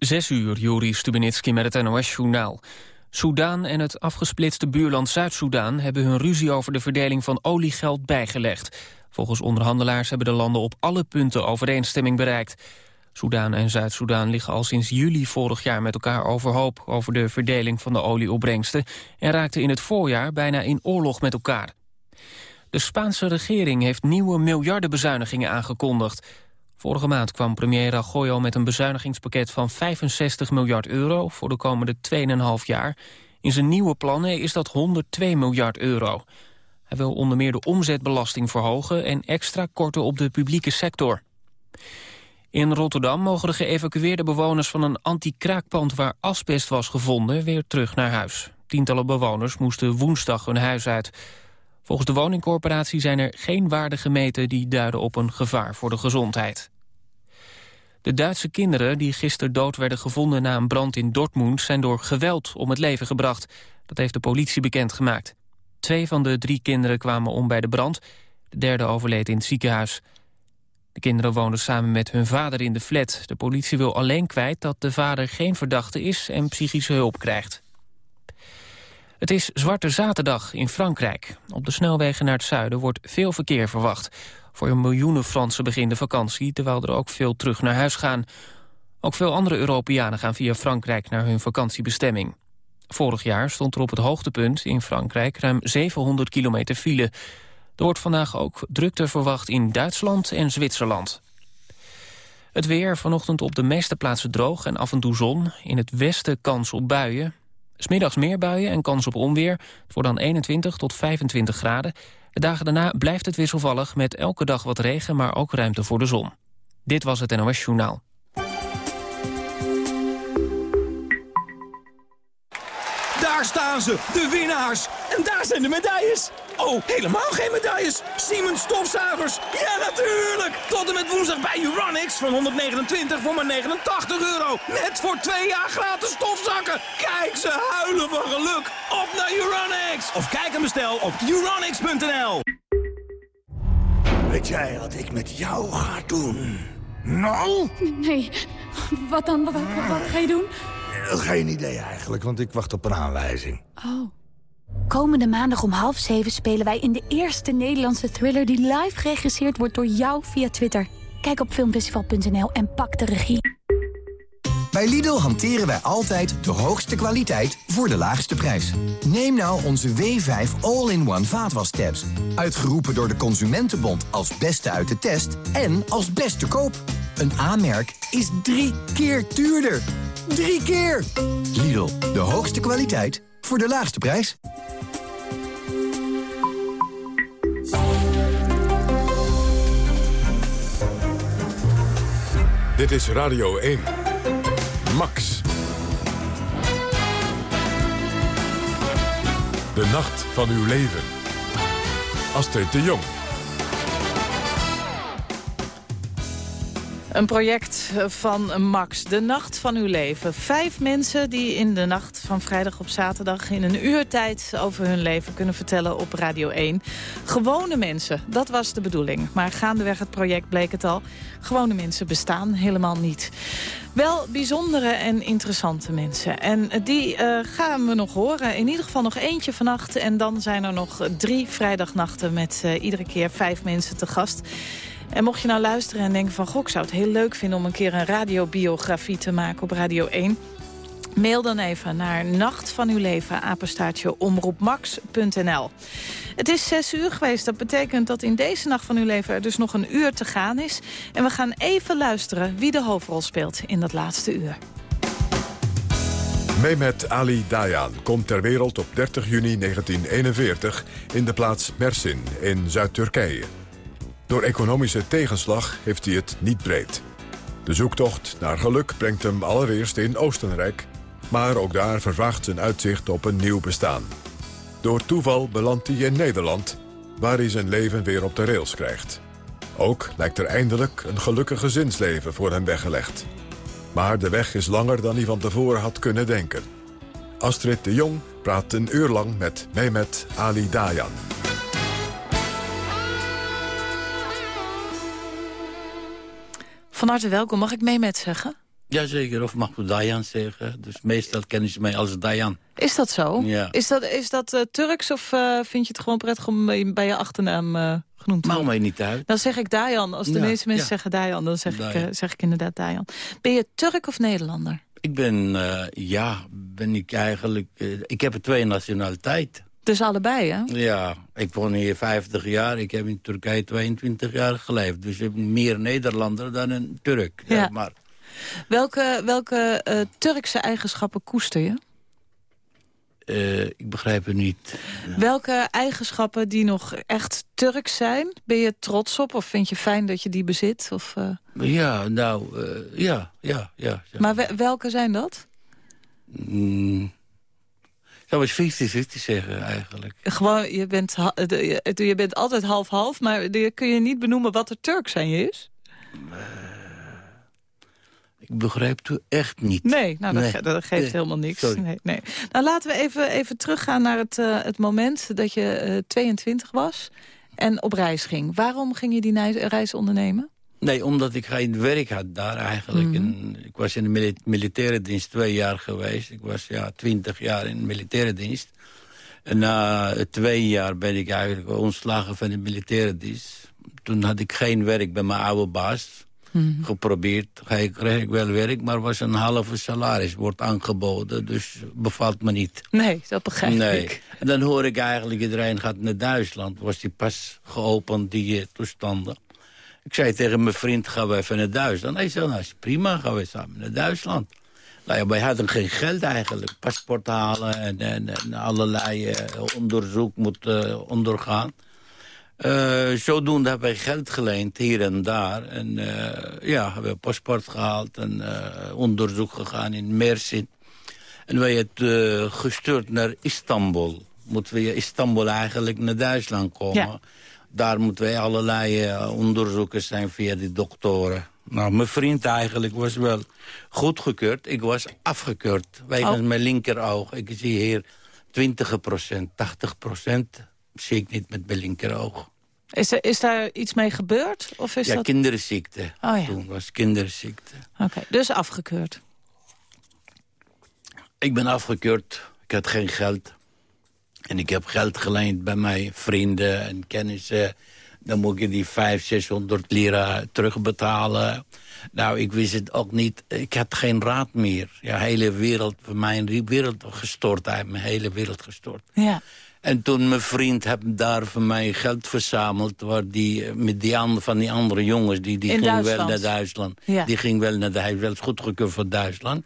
Zes uur, Juri Stubenitski met het NOS-journaal. Soudaan en het afgesplitste buurland Zuid-Soedan... hebben hun ruzie over de verdeling van oliegeld bijgelegd. Volgens onderhandelaars hebben de landen op alle punten overeenstemming bereikt. Soudaan en Zuid-Soedan liggen al sinds juli vorig jaar met elkaar overhoop... over de verdeling van de olieopbrengsten... en raakten in het voorjaar bijna in oorlog met elkaar. De Spaanse regering heeft nieuwe miljardenbezuinigingen aangekondigd. Vorige maand kwam premier Rajoy met een bezuinigingspakket van 65 miljard euro voor de komende 2,5 jaar. In zijn nieuwe plannen is dat 102 miljard euro. Hij wil onder meer de omzetbelasting verhogen en extra korten op de publieke sector. In Rotterdam mogen de geëvacueerde bewoners van een anti-kraakpand waar asbest was gevonden weer terug naar huis. Tientallen bewoners moesten woensdag hun huis uit. Volgens de woningcorporatie zijn er geen waarden gemeten die duiden op een gevaar voor de gezondheid. De Duitse kinderen die gisteren dood werden gevonden na een brand in Dortmund zijn door geweld om het leven gebracht. Dat heeft de politie bekendgemaakt. Twee van de drie kinderen kwamen om bij de brand. De derde overleed in het ziekenhuis. De kinderen woonden samen met hun vader in de flat. De politie wil alleen kwijt dat de vader geen verdachte is en psychische hulp krijgt. Het is Zwarte Zaterdag in Frankrijk. Op de snelwegen naar het zuiden wordt veel verkeer verwacht. Voor miljoenen Fransen begint de vakantie... terwijl er ook veel terug naar huis gaan. Ook veel andere Europeanen gaan via Frankrijk naar hun vakantiebestemming. Vorig jaar stond er op het hoogtepunt in Frankrijk ruim 700 kilometer file. Er wordt vandaag ook drukte verwacht in Duitsland en Zwitserland. Het weer vanochtend op de meeste plaatsen droog en af en toe zon. In het westen kans op buien. Smiddags meer buien en kans op onweer. Wordt dan 21 tot 25 graden. De dagen daarna blijft het wisselvallig met elke dag wat regen... maar ook ruimte voor de zon. Dit was het NOS Journaal. Daar staan ze, de winnaars. En daar zijn de medailles. Oh, helemaal geen medailles. Siemens stofzuigers. Ja, natuurlijk. Tot en met woensdag bij Uranix van 129 voor maar 89 euro. Net voor twee jaar gratis stofzakken. Kijk, ze huilen van geluk. Op naar Uranix. Of kijk en bestel op uranix.nl. Weet jij wat ik met jou ga doen? Nou? Nee, wat dan? Wat, wat, wat ga je doen? Geen idee eigenlijk, want ik wacht op een aanwijzing. Oh. Komende maandag om half zeven spelen wij in de eerste Nederlandse thriller... die live geregisseerd wordt door jou via Twitter. Kijk op filmfestival.nl en pak de regie. Bij Lidl hanteren wij altijd de hoogste kwaliteit voor de laagste prijs. Neem nou onze W5 All-in-One vaatwastabs. Uitgeroepen door de Consumentenbond als beste uit de test en als beste koop. Een aanmerk is drie keer duurder. Drie keer! Lidl, de hoogste kwaliteit voor de laagste prijs. Dit is Radio 1. Max. De nacht van uw leven. Astrid de Jong. Een project van Max, de nacht van uw leven. Vijf mensen die in de nacht van vrijdag op zaterdag... in een uur tijd over hun leven kunnen vertellen op Radio 1. Gewone mensen, dat was de bedoeling. Maar gaandeweg het project bleek het al. Gewone mensen bestaan helemaal niet. Wel bijzondere en interessante mensen. En die uh, gaan we nog horen. In ieder geval nog eentje vannacht. En dan zijn er nog drie vrijdagnachten met uh, iedere keer vijf mensen te gast. En mocht je nou luisteren en denken van... Goh, ik zou het heel leuk vinden om een keer een radiobiografie te maken op Radio 1... Mail dan even naar Nacht van uw leven, omroepmax.nl. Het is zes uur geweest. Dat betekent dat in deze Nacht van uw leven er dus nog een uur te gaan is. En we gaan even luisteren wie de hoofdrol speelt in dat laatste uur. Mehmet Ali Dayan komt ter wereld op 30 juni 1941 in de plaats Mersin in Zuid-Turkije. Door economische tegenslag heeft hij het niet breed. De zoektocht naar geluk brengt hem allereerst in Oostenrijk... maar ook daar vervaagt zijn uitzicht op een nieuw bestaan. Door toeval belandt hij in Nederland... waar hij zijn leven weer op de rails krijgt. Ook lijkt er eindelijk een gelukkig gezinsleven voor hem weggelegd. Maar de weg is langer dan hij van tevoren had kunnen denken. Astrid de Jong praat een uur lang met Mehmet Ali Dayan. Van harte welkom. Mag ik mee met zeggen? Jazeker, of mag ik Dayan zeggen. Dus meestal kennen ze mij als Dayan. Is dat zo? Ja. Is dat, is dat uh, Turks of uh, vind je het gewoon prettig om bij je achternaam uh, genoemd te worden? mij niet uit. Dan zeg ik Dayan. Als de ja, meeste mensen ja. zeggen Dayan, dan zeg, Dayan. Ik, zeg ik inderdaad Dayan. Ben je Turk of Nederlander? Ik ben, ja, ben ik eigenlijk... ik heb twee nationaliteiten. Dus allebei, hè? Ja, ik woon hier 50 jaar. Ik heb in Turkije 22 jaar geleefd. Dus ik ben meer Nederlander dan een Turk. Ja. maar. Welke, welke uh, Turkse eigenschappen koester je? Uh, ik begrijp het niet. Welke eigenschappen die nog echt Turks zijn, ben je trots op? Of vind je fijn dat je die bezit? Of, uh... Ja, nou, ja, ja, ja, ja, Maar welke zijn dat? Mm. Zou eens 50-50 zeggen eigenlijk. Gewoon, je bent, je bent altijd half-half, maar kun je niet benoemen wat er Turks aan je is? Ik begrijp het echt niet. Nee, nou, dat, ge dat geeft helemaal niks. Nee, nee. Nou, laten we even, even teruggaan naar het, uh, het moment dat je uh, 22 was en op reis ging. Waarom ging je die reis ondernemen? Nee, omdat ik geen werk had daar eigenlijk. Mm -hmm. en ik was in de mili militaire dienst twee jaar geweest. Ik was ja, twintig jaar in de militaire dienst. En na twee jaar ben ik eigenlijk ontslagen van de militaire dienst. Toen had ik geen werk bij mijn oude baas. Mm -hmm. Geprobeerd, kreeg ik wel werk, maar was een halve salaris wordt aangeboden. Dus bevalt me niet. Nee, dat begrijp nee. ik. En dan hoor ik eigenlijk, iedereen gaat naar Duitsland. Was die pas geopend, die toestanden. Ik zei tegen mijn vriend, gaan we even naar Duitsland. Hij zei, nou prima, gaan we samen naar Duitsland. Nou ja, wij hadden geen geld eigenlijk. Paspoort halen en, en, allerlei uh, onderzoek moeten uh, ondergaan. Uh, zodoende hebben wij geld geleend, hier en daar. En ja, hebben we paspoort gehaald en onderzoek gegaan in Mersin. En wij het gestuurd naar Istanbul. Moeten we Istanbul eigenlijk naar Duitsland komen. Daar moeten wij allerlei uh, onderzoeken zijn via die doktoren. Nou, mijn vriend eigenlijk was wel goedgekeurd. Ik was afgekeurd wegens oh. mijn linkeroog. Ik zie hier 20 procent, 80 procent zie ik niet met mijn linkeroog. Is, er, is daar iets mee gebeurd? Of is ja, dat... kinderziekte. Oh, ja. Toen was kinderziekte. Oké, dus afgekeurd. Ik ben afgekeurd. Ik had geen geld. En ik heb geld geleend bij mijn vrienden en kennissen. Dan moet je die 500, 600 lira terugbetalen. Nou, ik wist het ook niet. Ik had geen raad meer. Ja, hele wereld, voor mijn wereld gestort. Hij heeft mijn hele wereld gestort. Ja. En toen mijn vriend heb daar voor mij geld verzameld... Waar die, met die andere, van die andere jongens, die, die ging wel naar Duitsland. Ja. Die ging wel naar was goedgekeurd voor Duitsland.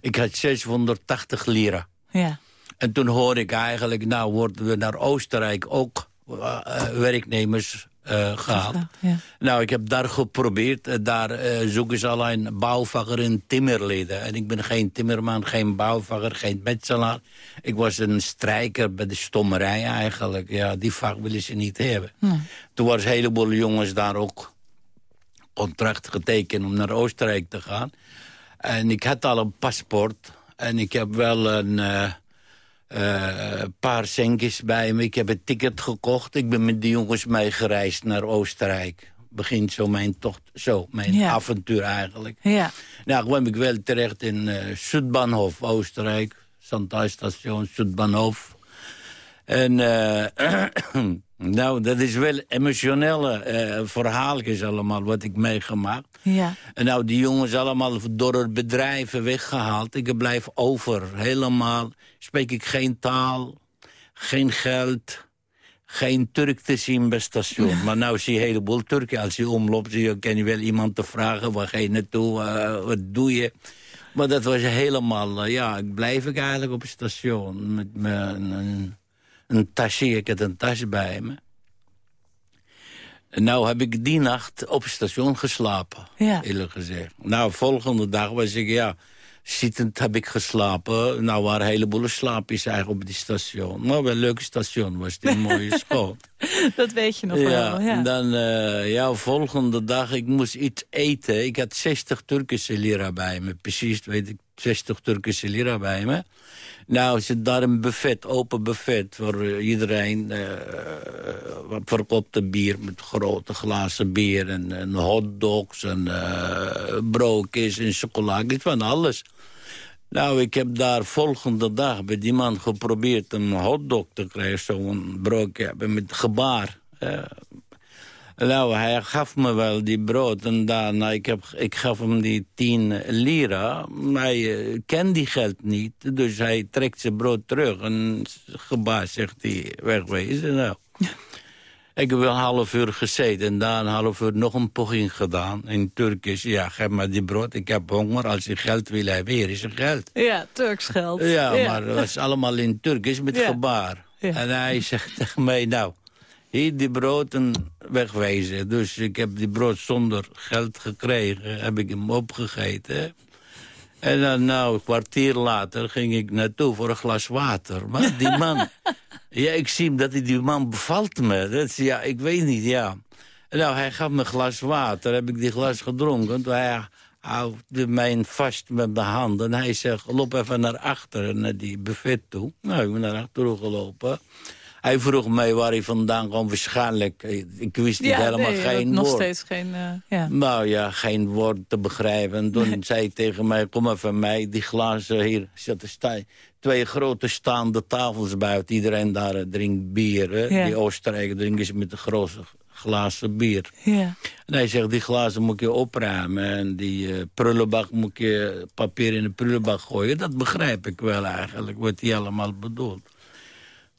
Ik had 680 lira. Ja. En toen hoorde ik eigenlijk, nou worden we naar Oostenrijk ook uh, werknemers uh, gehaald. Ja. Nou, ik heb daar geprobeerd. Uh, daar zoeken ze alleen bouwvakker en timmerleden. En ik ben geen timmerman, geen bouwvakker, geen metselaar. Ik was een strijker bij de stommerij eigenlijk. Ja, die vak willen ze niet hebben. Toen waren een heleboel jongens daar ook contract getekend om naar Oostenrijk te gaan. En ik had al een paspoort. En ik heb wel een een uh, paar centjes bij me. Ik heb een ticket gekocht. Ik ben met die jongens mee gereisd naar Oostenrijk. Begint zo mijn tocht, zo, mijn Ja. avontuur eigenlijk. Ja. Nou, kwam ik wel terecht in uh, Südbahnhof, Oostenrijk. Station Südbahnhof. En eh, nou, dat is wel emotionele eh verhaaltjes allemaal wat ik meegemaakt. Ja. En nou, die jongens allemaal door het bedrijf weggehaald. Ik blijf over, helemaal. Spreek ik geen taal, geen geld, geen Turk te zien bij station. Maar nou zie je een heleboel Turken. Als je omloopt, zie je, ken je wel iemand te vragen... waar ga je naartoe, uh, wat doe je? Maar dat was helemaal... Uh, ja, ik blijf ik eigenlijk op het station met mijn... Een, tasje, ik had een tas bij me. En nou heb ik die nacht op het station geslapen, Ja. eerlijk gezegd. Nou, volgende dag was ik, ja, zittend heb ik geslapen. Nou, waren een heleboel slaapjes eigenlijk op die station. Maar wel een leuk station was een mooie schoot. dat weet je nog ja, wel. Ja. Dan, uh, ja, volgende dag, ik moest iets eten. Ik had 60 Turkische lira bij me. Precies, weet ik, 60 Turkische lira bij me. Nou, zit daar een buffet, open buffet... voor iedereen uh, wat bier met grote glazen bier... en, en hotdogs en uh, broodjes en chocolade, van alles. Nou, ik heb daar volgende dag bij die man geprobeerd een hotdog te krijgen. Zo'n broodje met gebaar. Nou, hij gaf me wel die brood en daarna, ik, heb, ik gaf hem die 10 lira. Hij uh, kent die geld niet, dus hij trekt zijn brood terug. En gebaar zegt hij, wegwezen. Nou. Ik heb wel een half uur gezeten en daar een half uur nog een poging gedaan. In Turkisch, ja, geef maar die brood, ik heb honger. Als je geld wil hebben, hier is er geld. Ja, Turks geld. Ja, maar het was allemaal in Turkisch met Ja. gebaar. En hij zegt tegen mij, nou, hier die brood en wegwezen. Dus ik heb die brood zonder geld gekregen, heb ik hem opgegeten. En dan, nou, een kwartier later ging ik naartoe voor een glas water. Maar die man, ja, ik zie hem dat hij die man bevalt me. Dat is, ja, ik weet niet, ja. En nou, hij gaf me een glas water, heb ik die glas gedronken. Toen hij houdt mij vast met de hand en hij zegt, loop even naar achteren, naar die buffet toe. Nou, ik ben naar achteren gelopen. Hij vroeg mij waar hij vandaan kwam, waarschijnlijk. Ik wist niet Ja, helemaal nee, geen nog woord. steeds geen... eh, ja. Nou ja, geen woord te begrijpen. En toen zei hij tegen mij, kom even van mij, die glazen hier. Zitten twee grote staande tafels buiten. Iedereen daar eh, drinkt bier. Hè? Ja. Die Oostenrijker drinken ze met de grote glazen bier. ja. En hij zegt, die glazen moet je opruimen. En die eh, prullenbak moet je papier in de prullenbak gooien. Dat begrijp ik wel eigenlijk, wat hij allemaal bedoelt.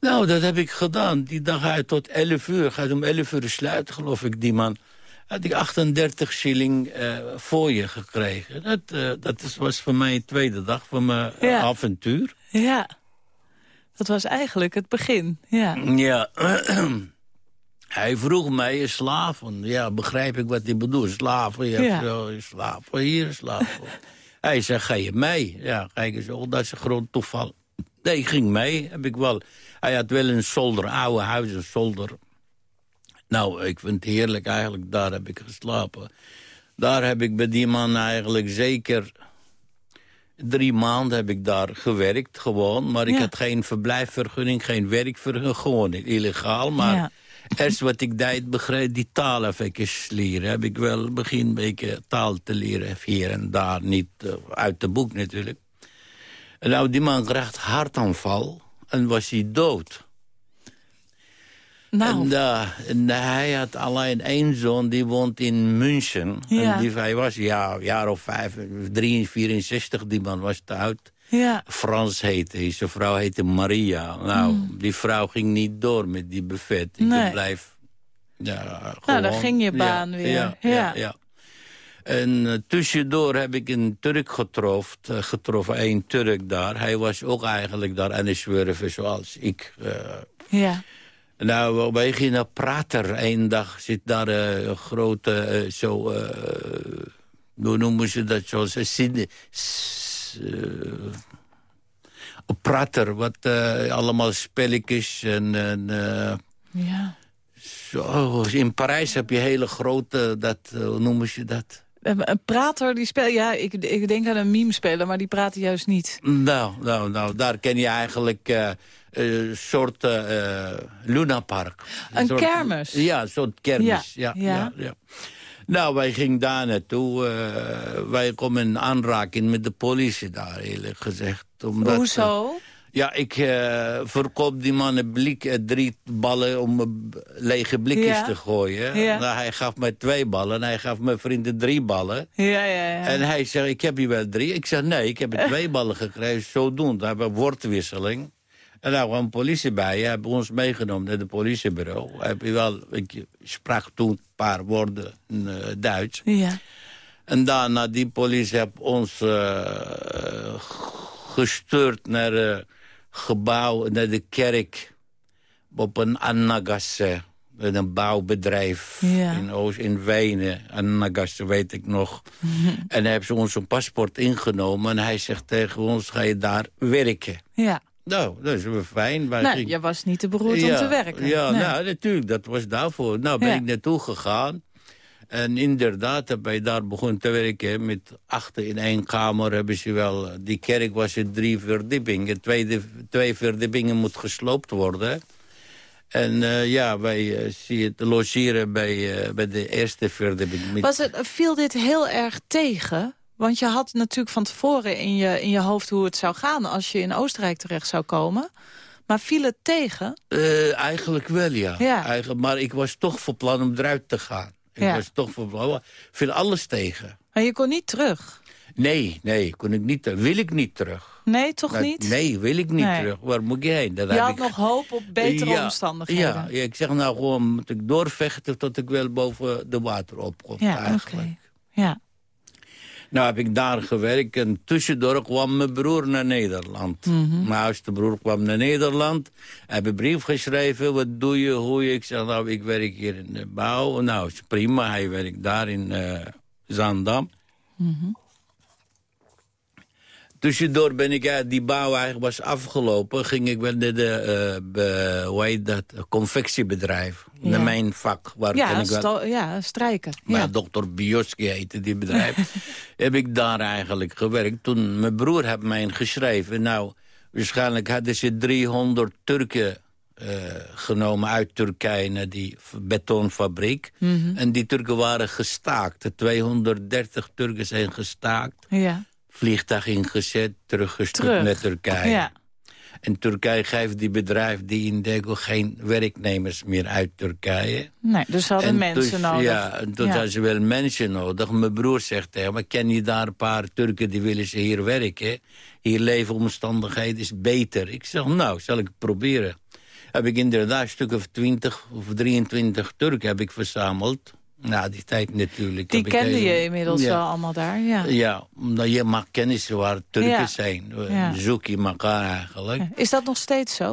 Nou, dat heb ik gedaan. Die dag uit tot 11 uur. Gaat om 11 uur sluiten, geloof ik, die man. Had ik 38 shilling eh, voor je gekregen. Dat, eh, dat is, was voor mij de tweede dag van mijn eh, Ja. avontuur. ja. Dat was eigenlijk het begin. Ja. Ja, hij vroeg mij, slaven. Ja, begrijp ik wat hij bedoelt. Slaven, ja, Ja. zo, slaven hier, slaven. hij zei, ga je mee? Ja, kijk eens, oh, dat is een groot toeval. Nee, ik ging mee, heb ik wel. Hij had wel een zolder, oude huis, een zolder. Nou, ik vind het heerlijk eigenlijk, daar heb ik geslapen. Daar heb ik bij die man eigenlijk zeker... Drie maanden heb ik daar gewerkt, gewoon. Maar ik Ja. had geen verblijfvergunning, geen werkvergunning. Gewoon illegaal, maar... Ja. Eerst wat ik deed, begreep die taal even leren. Heb ik wel begin een beetje taal te leren, hier en daar. Niet eh, uit de boek natuurlijk. En nou, die man kreeg hartaanval en was hij dood. Nou, En, eh, en hij had alleen één zoon, die woont in München. Ja. En die, hij was ja, een jaar of vijf, drie, 64, die man was te oud. ja. Frans heette zijn vrouw heette Maria. Nou, die vrouw ging niet door met die buffet. Ik. Nee. blijf... Ja, Nou, gewoon- daar ging je baan ja, weer. Ja, Ja. En eh, tussendoor heb ik een Turk getroffen, eh, getroffen, een Turk daar. Hij was ook eigenlijk daar aan het zwerven zoals ik. eh. ja. nou, wij gingen praten. Eén dag zit daar een grote, zo, eh, hoe noemen ze dat, zoals een prater, wat allemaal spelletjes en... en ja. zo, in Parijs heb je hele grote, dat, hoe noemen ze dat? Een een prater die speelt... Ja, ik, ik denk aan een meme-speler, maar die praat juist niet. Nou, nou, nou, daar ken je eigenlijk eh, een soort eh lunapark. Een soort- kermis? Ja, een soort kermis. Ja, Ja, ja. Nou, wij gingen daar naartoe. eh, wij komen in aanraking met de politie daar, eerlijk gezegd. Omdat, Hoezo? Ja, ik eh, verkoop die man een blik, eh, drie ballen om eh, lege blikjes Ja. te gooien. Ja. Nou, hij gaf mij twee ballen en hij gaf mijn vrienden drie ballen. Ja, ja, ja. En hij zegt, ik heb hier wel drie. Ik zeg, nee, ik heb er twee ballen gekregen. Zodoende, we hebben een woordwisseling. En daar kwam politie bij. Hij heeft ons meegenomen naar het politiebureau. Heb je wel, ik sprak toen een paar woorden in, eh, Duits. ja. En daarna die politie heeft ons gestuurd naar gebouw, naar de kerk. Op een Annagasse, een bouwbedrijf Ja. in Oost in Wenen. Annagasse weet ik nog. En dan hebben ze ons een paspoort ingenomen. En hij zegt tegen ons, ga je daar werken? Ja. Nou, dat is wel fijn. Wij Nou, je was niet te beroerd om te werken. Ja, Nee. nou, natuurlijk, dat was daarvoor. Nou ben Ja. ik naartoe gegaan. En inderdaad heb daar begonnen te werken. Met achter in één kamer hebben ze wel... Die kerk was in drie verdiepingen. Twee, twee verdiepingen moet gesloopt worden. En eh, ja, wij eh, zien het logeren bij, eh, bij de eerste verdieping. Met- Was het, viel dit heel erg tegen? Want je had natuurlijk van tevoren in je, in je hoofd hoe het zou gaan... als je in Oostenrijk terecht zou komen. Maar viel het tegen? Eh, eigenlijk wel, ja. Ja. Eigenlijk, maar ik was toch van plan om eruit te gaan. Ik Ja. was toch. Ik viel alles tegen. Maar je kon niet terug. Nee, nee, kon ik niet, wil ik niet terug. Nee, toch Dat- niet? Nee, wil ik niet Nee. terug. Waar moet ik heen? Dat Je had ik... nog hoop op betere Ja, omstandigheden. Ja, ja, ik zeg nou gewoon, moet ik doorvechten tot ik wel boven de water opkom. Ja, oké. Ja. Nou heb ik daar gewerkt en tussendoor kwam mijn broer naar Nederland. Mhm. Mijn oudste broer kwam naar Nederland. Heb een brief geschreven, wat doe je, hoe je? Ik zeg, nou, ik werk hier in de bouw. Nou, is prima, hij werkt daar in eh Zaandam. Mhm. Tussendoor ben ik uit die bouw eigenlijk was afgelopen. Ging ik wel naar de, eh, be- hoe heet dat, confectiebedrijf. Ja. Naar mijn vak. Waar Ja, kan ik wel... ja, strijken. Maar Ja. dokter Bioski heette die bedrijf. heb ik daar eigenlijk gewerkt. Toen mijn broer heeft mij geschreven. Nou, waarschijnlijk hadden ze 300 Turken eh, genomen uit Turkije naar die betonfabriek. Mhm. En die Turken waren gestaakt. De 230 Turken zijn gestaakt. Ja. Vliegtuig ingezet, teruggestuurd Terug. naar Turkije. Ja. En Turkije geeft die bedrijf die in Dego geen werknemers meer uit Turkije. Nee, dus hadden En mensen dus- nodig. Ja, en toen Ja. hadden ze wel mensen nodig. Mijn broer zegt tegen me, ken je daar een paar Turken die willen ze hier werken? Hier leefomstandigheden is beter. Ik zeg, nou, zal ik het proberen. Heb ik inderdaad een stuk of 20 of 23 Turken heb ik verzameld. Nou, die tijd natuurlijk. Die ik kende je inmiddels Ja. wel allemaal daar, ja. Ja, omdat je mag kennis waar Turken Ja. zijn. Ja. Zoek je elkaar eigenlijk. Is dat nog steeds zo?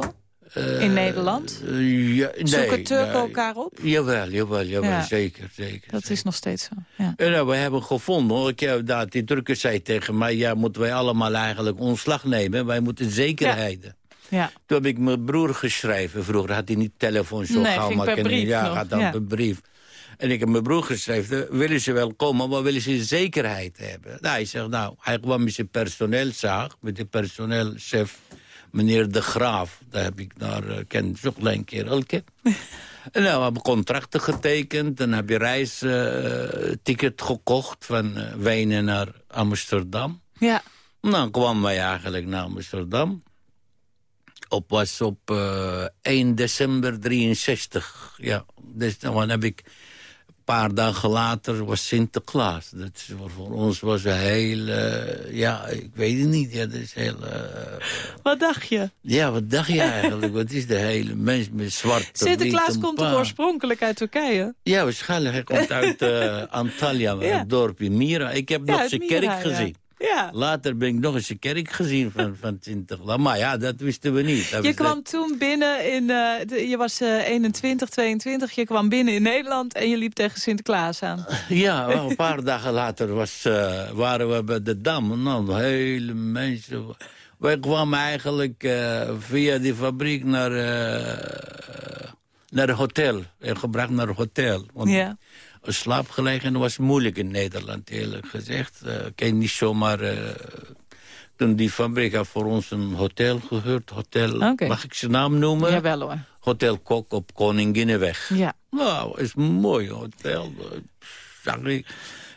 In Nederland? Eh, ja, nee, Zoeken Turken nee. elkaar op? Jawel, jawel, jawel, Ja. zeker, zeker. Dat is nog steeds zo, ja. En nou, we hebben gevonden, ik heb dat, die Turken zei tegen mij... ja, moeten wij allemaal eigenlijk ontslag nemen. Wij moeten zekerheden. ja. Toen heb ik mijn broer geschreven. Vroeger had hij niet telefoon zo Nee, gauw. maar per ken- brief Ja, nog, gaat dan per brief. En ik heb mijn broer geschreven, willen ze wel komen, maar willen ze zekerheid hebben? Nou, hij zegt, nou, hij kwam met zijn personeelzaag, met de personeelchef, meneer De Graaf. Daar heb ik naar, uh, ken zo'n klein kereltje. en nou, we hebben contracten getekend, dan heb je reisticket gekocht van uh, Wenen naar Amsterdam. Ja. Nou, kwamen wij eigenlijk naar Amsterdam. Op was op eh 1 december 63. Ja, dus dan heb ik... Een paar dagen later was Sinterklaas. Dat voor ons was een heel... eh, ja, ik weet het niet. Ja, dat is heel... eh, Wat dacht je? ja, wat dacht je eigenlijk? wat is de hele mens met zwart Sinterklaas komt toch oorspronkelijk uit Turkije? Ja, waarschijnlijk. Hij komt uit eh, Antalya, Ja. het dorpje Mira. Ik heb Ja, nog zijn kerk gezien. Ja. Later ben ik nog eens een kerk gezien van, van Sinterklaas. Maar ja, dat wisten we niet. Dat Je kwam toen binnen in... eh, de- je was eh, 21, 22. Je kwam binnen in Nederland en je liep tegen Sinterklaas aan. Ja, een paar dagen later was, eh, waren we bij de Dam. Nou, hele mensen... Wij kwamen eigenlijk eh, via die fabriek naar, naar het hotel. En gebracht naar het hotel. Want Ja. Een slaapgelegenheid was moeilijk in Nederland, eerlijk gezegd. Uh, kan je niet zomaar... eh, toen die fabriek had voor ons een hotel gehuurd. Hotel, mag ik zijn naam noemen? Jawel hoor. Hotel Kok op Koninginnenweg. Ja. Nou, is een mooi hotel. Eh,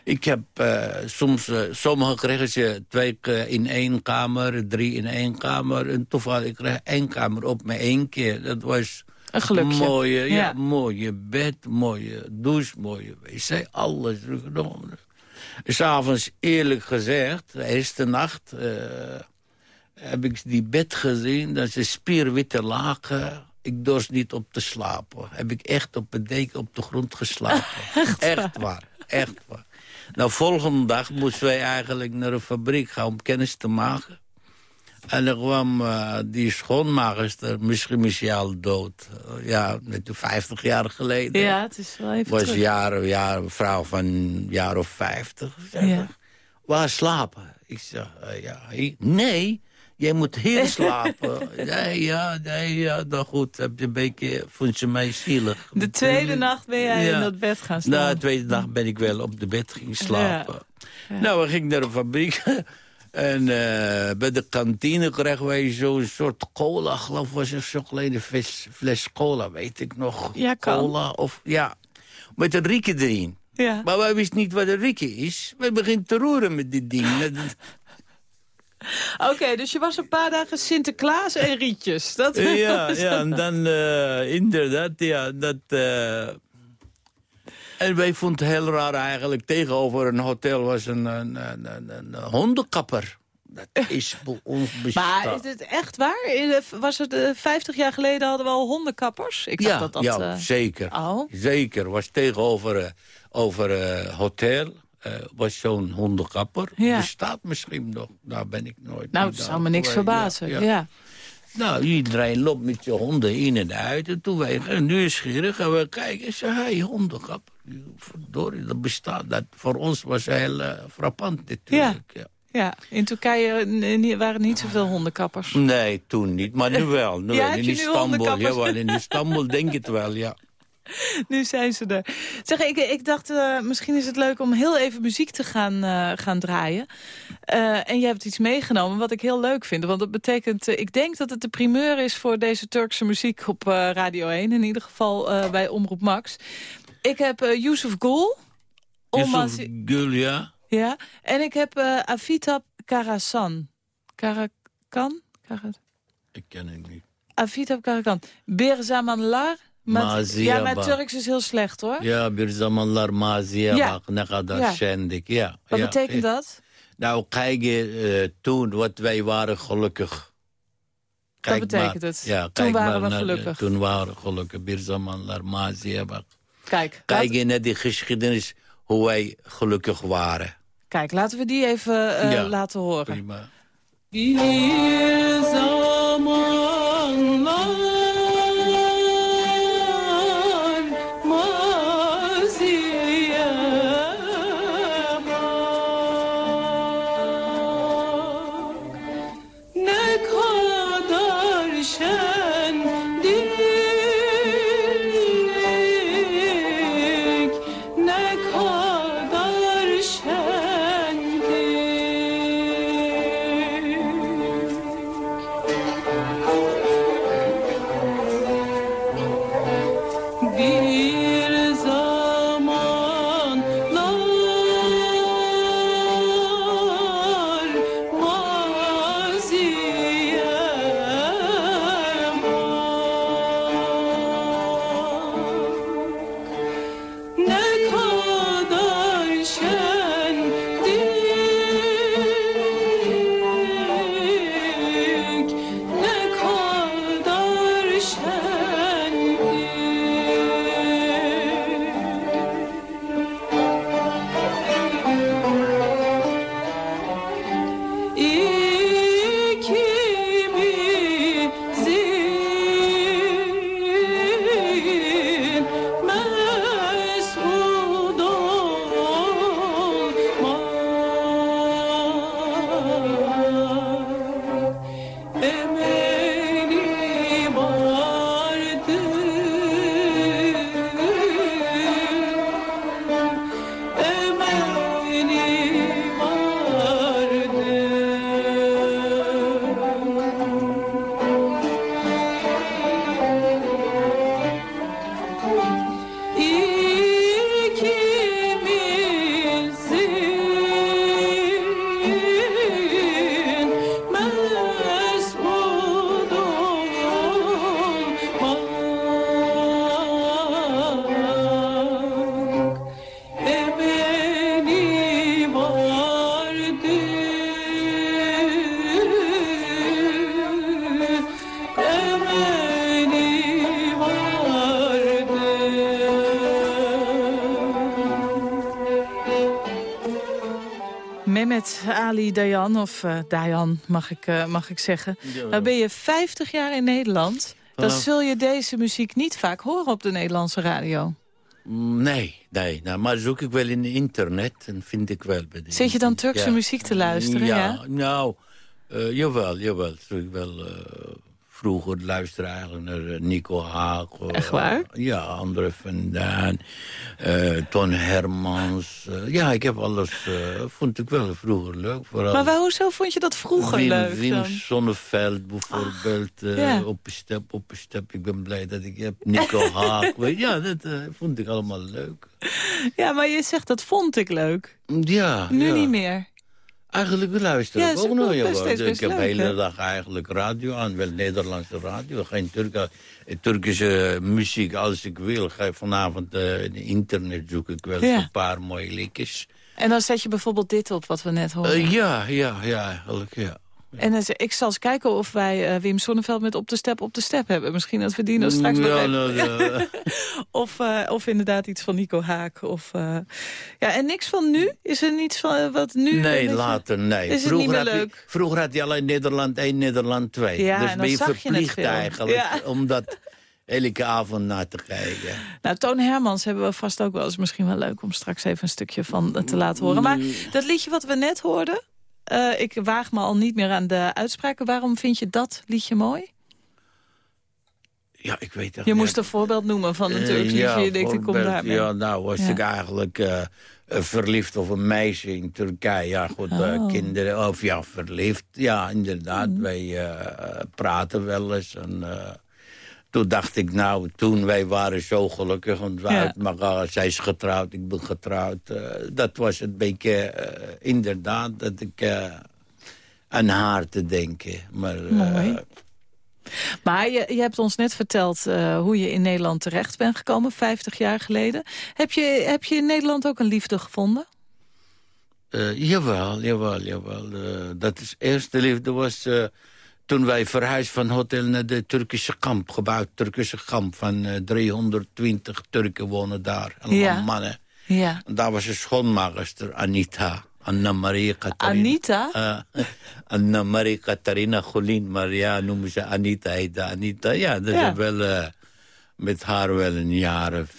ik. Heb eh, soms, eh, sommigen kregen ze twee in één kamer, drie in één kamer. En toevallig, ik kreeg één kamer op me één keer. Dat was Een gelukje. mooie, ja, Ja. mooie bed, mooie douche, mooie wc, alles genomen. S'avonds, eerlijk gezegd, de eerste nacht... eh, heb ik die bed gezien, dat ze spierwitte lagen. Ik dorst niet op te slapen. Heb ik echt op een deken op de grond geslapen. echt, waar, echt waar. Nou, volgende dag moesten wij eigenlijk naar een fabriek gaan om kennis te maken. En er kwam eh, die schoonmaakster, misschien is hij al dood. Ja, net 50 jaar geleden. Ja, het is wel even was terug. jaren, jaren, een vrouw van een jaar of 50. Zeg Ja. Waar slapen? Ik zeg, eh, ja, nee, Jij moet hier slapen. nee, ja, nee, ja, nou goed. Heb je een beetje, vond je mij zielig. De tweede nacht ben jij Ja. in dat bed gaan staan. Na de tweede nacht ben ik wel op de bed ging slapen. Nou, we gingen naar de fabriek. En eh, bij de kantine kregen wij zo'n soort cola, geloof ik, was het zo'n kleine fles, fles cola, weet ik nog. Ja, kan. Cola, of ja, met een rieke erin. Ja. Maar wij wisten niet wat een rieke is. Wij beginnen te roeren met dit ding. Oké, dus je was een paar dagen Sinterklaas en rietjes. Dat ja, ja, en dan eh, inderdaad, ja, dat... eh, en wij vonden het heel raar eigenlijk, tegenover een hotel was een, een, een, een, hondenkapper. Dat is ons bestaan. Maar is het echt waar? Was het eh, 50 jaar geleden hadden we al hondenkappers? Ik ja, dat dat... ja eh, zeker. Oh. Zeker, was tegenover eh, over eh, hotel... eh, was zo'n hondenkapper. Ja. Bestaat misschien nog. Daar ben ik nooit Nou, het zou me niks verbazen. Ja, Ja. Ja. Nou, iedereen loopt met je honden in en uit. En toen wij nieuwsgierig gaan we kijken. Ik zei, hey, hondenkap. Verdorie, dat bestaat. Dat voor ons was heel eh, frappant natuurlijk. Ja. Ja, in Turkije eh, waren niet zoveel hondenkappers. Nee, toen niet. Maar nu wel. Nu Ja, wel. In Istanbul. hondenkappers? Jawel, in Istanbul denk ik het wel, ja. Nu zijn ze er. Zeg, ik, ik dacht, eh, misschien is het leuk om heel even muziek te gaan, eh, gaan draaien. Eh, en je hebt iets meegenomen wat ik heel leuk vind. Want dat betekent, ik denk dat het de primeur is voor deze Turkse muziek op Radio 1. In ieder geval bij Omroep Max. Ik heb Yusuf Gul. Yusuf Gül, ja. Ja, en ik heb Avitab Karasan. Karakan? Kara- Ik ken hem niet. Avitab Karakan. Bir Maziaba. Ja, mijn Turks is heel slecht hoor. Ja, bir zamanlar maziye Ja. bak ne kadar Ja. şendik. Ja, Wat ja. betekent dat? Nou, kijk, eh, toen, wat wij waren gelukkig. Kijk betekent maar. het. Ja, Toen kijk waren maar we naar- gelukkig. Toen waren we gelukkig. Bir zamanlar maziye bak. Kijk, Kijk laat- je naar die geschiedenis, hoe wij gelukkig waren. kijk, laten we die even eh, Ja. laten horen. Prima. Bir zamanlar Mehmet Ali Dayan, of eh, Dayan mag ik, eh, mag ik zeggen. Nou ben je 50 jaar in Nederland. Dan zul je deze muziek niet vaak horen op de Nederlandse radio. Mm, Nee, nee, nou, maar zoek ik wel in internet en vind ik wel. Bij Zit je dan Turkse muziek te luisteren, ja? Nou, Uh, jawel, jawel. wel, uh, vroeger luisteren eigenlijk naar eh, Nico Haag. Echt waar? Ja, André Vandaan, uh, Ton Hermans. ja, ik heb alles, vond ik wel vroeger leuk. Vooral maar hoezo vond je dat vroeger Wim, leuk Wim dan? Sonneveld bijvoorbeeld, ja. op een step, op een step. Ik ben blij dat ik heb Nico Haag. ja, dat vond ik allemaal leuk. Ja, maar je zegt dat vond ik leuk. Ja. Nu ja. niet meer. Eigenlijk luister ik ook nog. Ja, ik heb de hele dag eigenlijk radio aan. Wel Nederlandse radio, geen Turk Turkische muziek. Als ik wil, ga ik vanavond uh, in internet zoeken. Ik wel ja. een paar mooie liedjes. En dan zet je bijvoorbeeld dit op, wat we net hoorden. Uh, ja, ja, ja, eigenlijk, ja. En ik zal eens kijken of wij uh, Wim Sonneveld met op de step op de step hebben. Misschien dat we die nog straks ja, nog nou, ja. of, uh, of inderdaad iets van Nico Haak. Of, ja, en niks van nu? Is er niets van wat nu? Nee, later, nee. Is vroeger het niet meer had? Je, vroeger had je alleen Nederland 1, Nederland 2. Ja, dus en ben je verplicht je eigenlijk ja. om dat elke avond naar te kijken. Nou, Toon Hermans hebben we vast ook wel eens misschien wel leuk... om straks even een stukje van te laten horen. Maar dat liedje wat we net hoorden... Uh, ik waag me al niet meer aan de uitspraken. Waarom vind je dat liedje mooi? Ja, ik weet het Je moest een voorbeeld noemen van een Turks liedje. Ja, je denkt, ik kom daarmee. Ja, nou was Ja. ik eigenlijk uh, verliefd op een meisje in Turkije. Ja, goed, uh, Oh. kinderen, of ja, verliefd. Ja, inderdaad, Mhm. wij uh, praten wel eens. En, toen dacht ik, nou, toen wij waren zo gelukkig. Want Ja. elkaar, zij is getrouwd, ik ben getrouwd. Uh, dat was een beetje, uh, inderdaad, dat ik uh, aan haar te denken. Maar, Mooi. Maar je, je hebt ons net verteld hoe je in Nederland terecht bent gekomen, 50 jaar geleden. Heb je, heb je in Nederland ook een liefde gevonden? Jawel, jawel, jawel. Dat is eerste liefde was toen wij verhuisden van hotel naar de Turkische kamp. Gebouwd Turkische kamp van 320 Turken wonen daar. Allemaal Ja. mannen. Ja. En daar was een schoonmaakster, Anita. Anna-Maria Catharina. Anita? Uh, Anna-Maria Catharina Golin. Maar ja, noemen ze Anita, heette Anita. Ja, dat Ja. is wel... Uh, met haar wel een jaar of,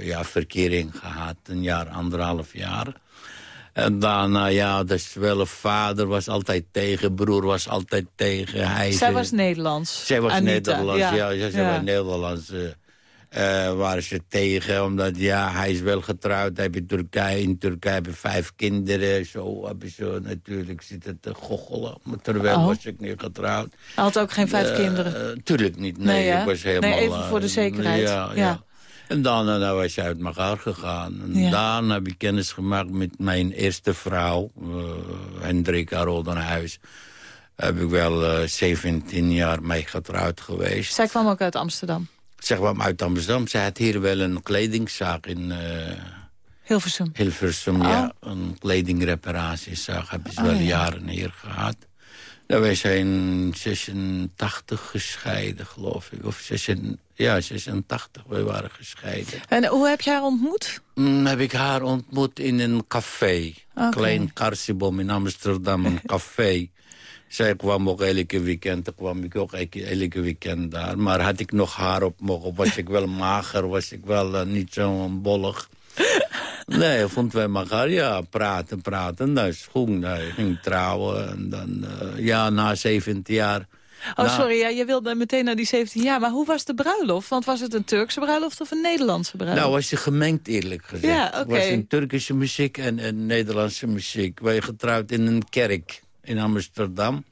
ja, verkering gehad. Een jaar, anderhalf jaar. En daarna, ja, de zwelle vader was altijd tegen. Broer was altijd tegen. Hij Zij was Nederlands. Zij was Anita, Nederlands, ja. ja. ja, zij Ja. was Nederlands. Uh, uh, waren ze tegen, omdat ja, hij is wel getrouwd. Hij heeft in Turkije, in Turkije hebben vijf kinderen. Zo hebben ze natuurlijk zitten te gochelen. Maar terwijl Oh. was ik niet getrouwd. Hij had ook geen vijf Eh, kinderen. tuurlijk niet, nee. Ik was helemaal... Nee, even voor de zekerheid. Ja, Ja. En daarna nou, was hij uit elkaar gegaan. En Ja. daarna heb ik kennis gemaakt met mijn eerste vrouw, uh, Hendrika Rodenhuis. Heb ik wel eh 17 jaar mee getrouwd geweest. Zij kwam ook uit Amsterdam. Zeg maar uit Amsterdam. Zij had hier wel een kledingzaak in eh, Hilversum. Hilversum. Oh. Ja, een kledingreparatiezaak hebben ze Oh, wel ja. jaren hier gehad. Nou, wij zijn 86 gescheiden, geloof ik. Of 86, ja, 86, wij waren gescheiden. En hoe heb je haar ontmoet? Mm, heb ik haar ontmoet in een café. Oké. Klein Karsibom in Amsterdam, een café. Zij kwam ook elke weekend, dan kwam ik ook elke, elke weekend daar. Maar had ik nog haar op mogen, was ik wel mager, was ik wel eh, niet zo bollig. Nee, vond wij elkaar, ja, praten, praten. Nou, is goed, nou, ik ging trouwen. En dan, eh, ja, na 17 jaar... Oh, na- sorry, ja, je wilde meteen naar die 17 jaar. Maar hoe was de bruiloft? Want was het een Turkse bruiloft of een Nederlandse bruiloft? Nou, was je gemengd eerlijk gezegd. Ja, was een Turkische muziek en, en Nederlandse muziek. Wij getrouwd in een kerk in Amsterdam.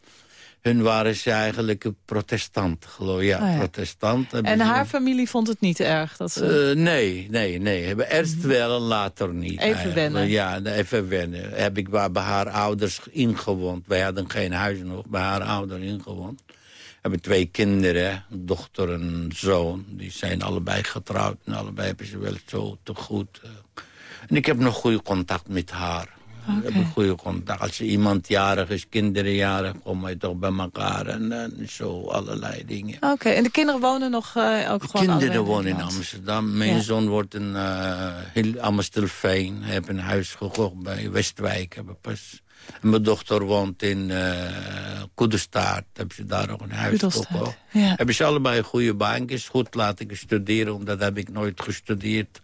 Hun waren ze eigenlijk een protestant, geloof ik. Ja, Oh ja. protestant. En haar familie vond het niet erg? Dat ze... Eh, nee, nee, nee. Hebben Eerst wel en later niet. Mhm. Even eigenlijk. wennen. Ja, even wennen. Heb ik bij bij haar ouders ingewoond. Wij hadden geen huis nog, bij haar ouders ingewoond. Hebben twee kinderen, een dochter en een zoon. Die zijn allebei getrouwd en allebei hebben ze wel zo te goed. eh. En ik heb nog goede contact met haar. We hebben goede contact. Als iemand jarig is, kinderen jarig, komen wij toch bij elkaar. En, en zo, allerlei dingen. Oké, en de kinderen wonen nog eh, ook gewoon Kinderen wonen in? Amsterdam. Mijn Ja. zoon wordt in uh, heel Amstelveen. Hij heeft een huis gekocht bij Westwijk. Hebben pas. En mijn dochter woont in uh, Koederstaart. Hebben ze daar ook een huis ja. Hebben ze allebei goede baantjes. Goed laten studeren, omdat heb ik nooit gestudeerd.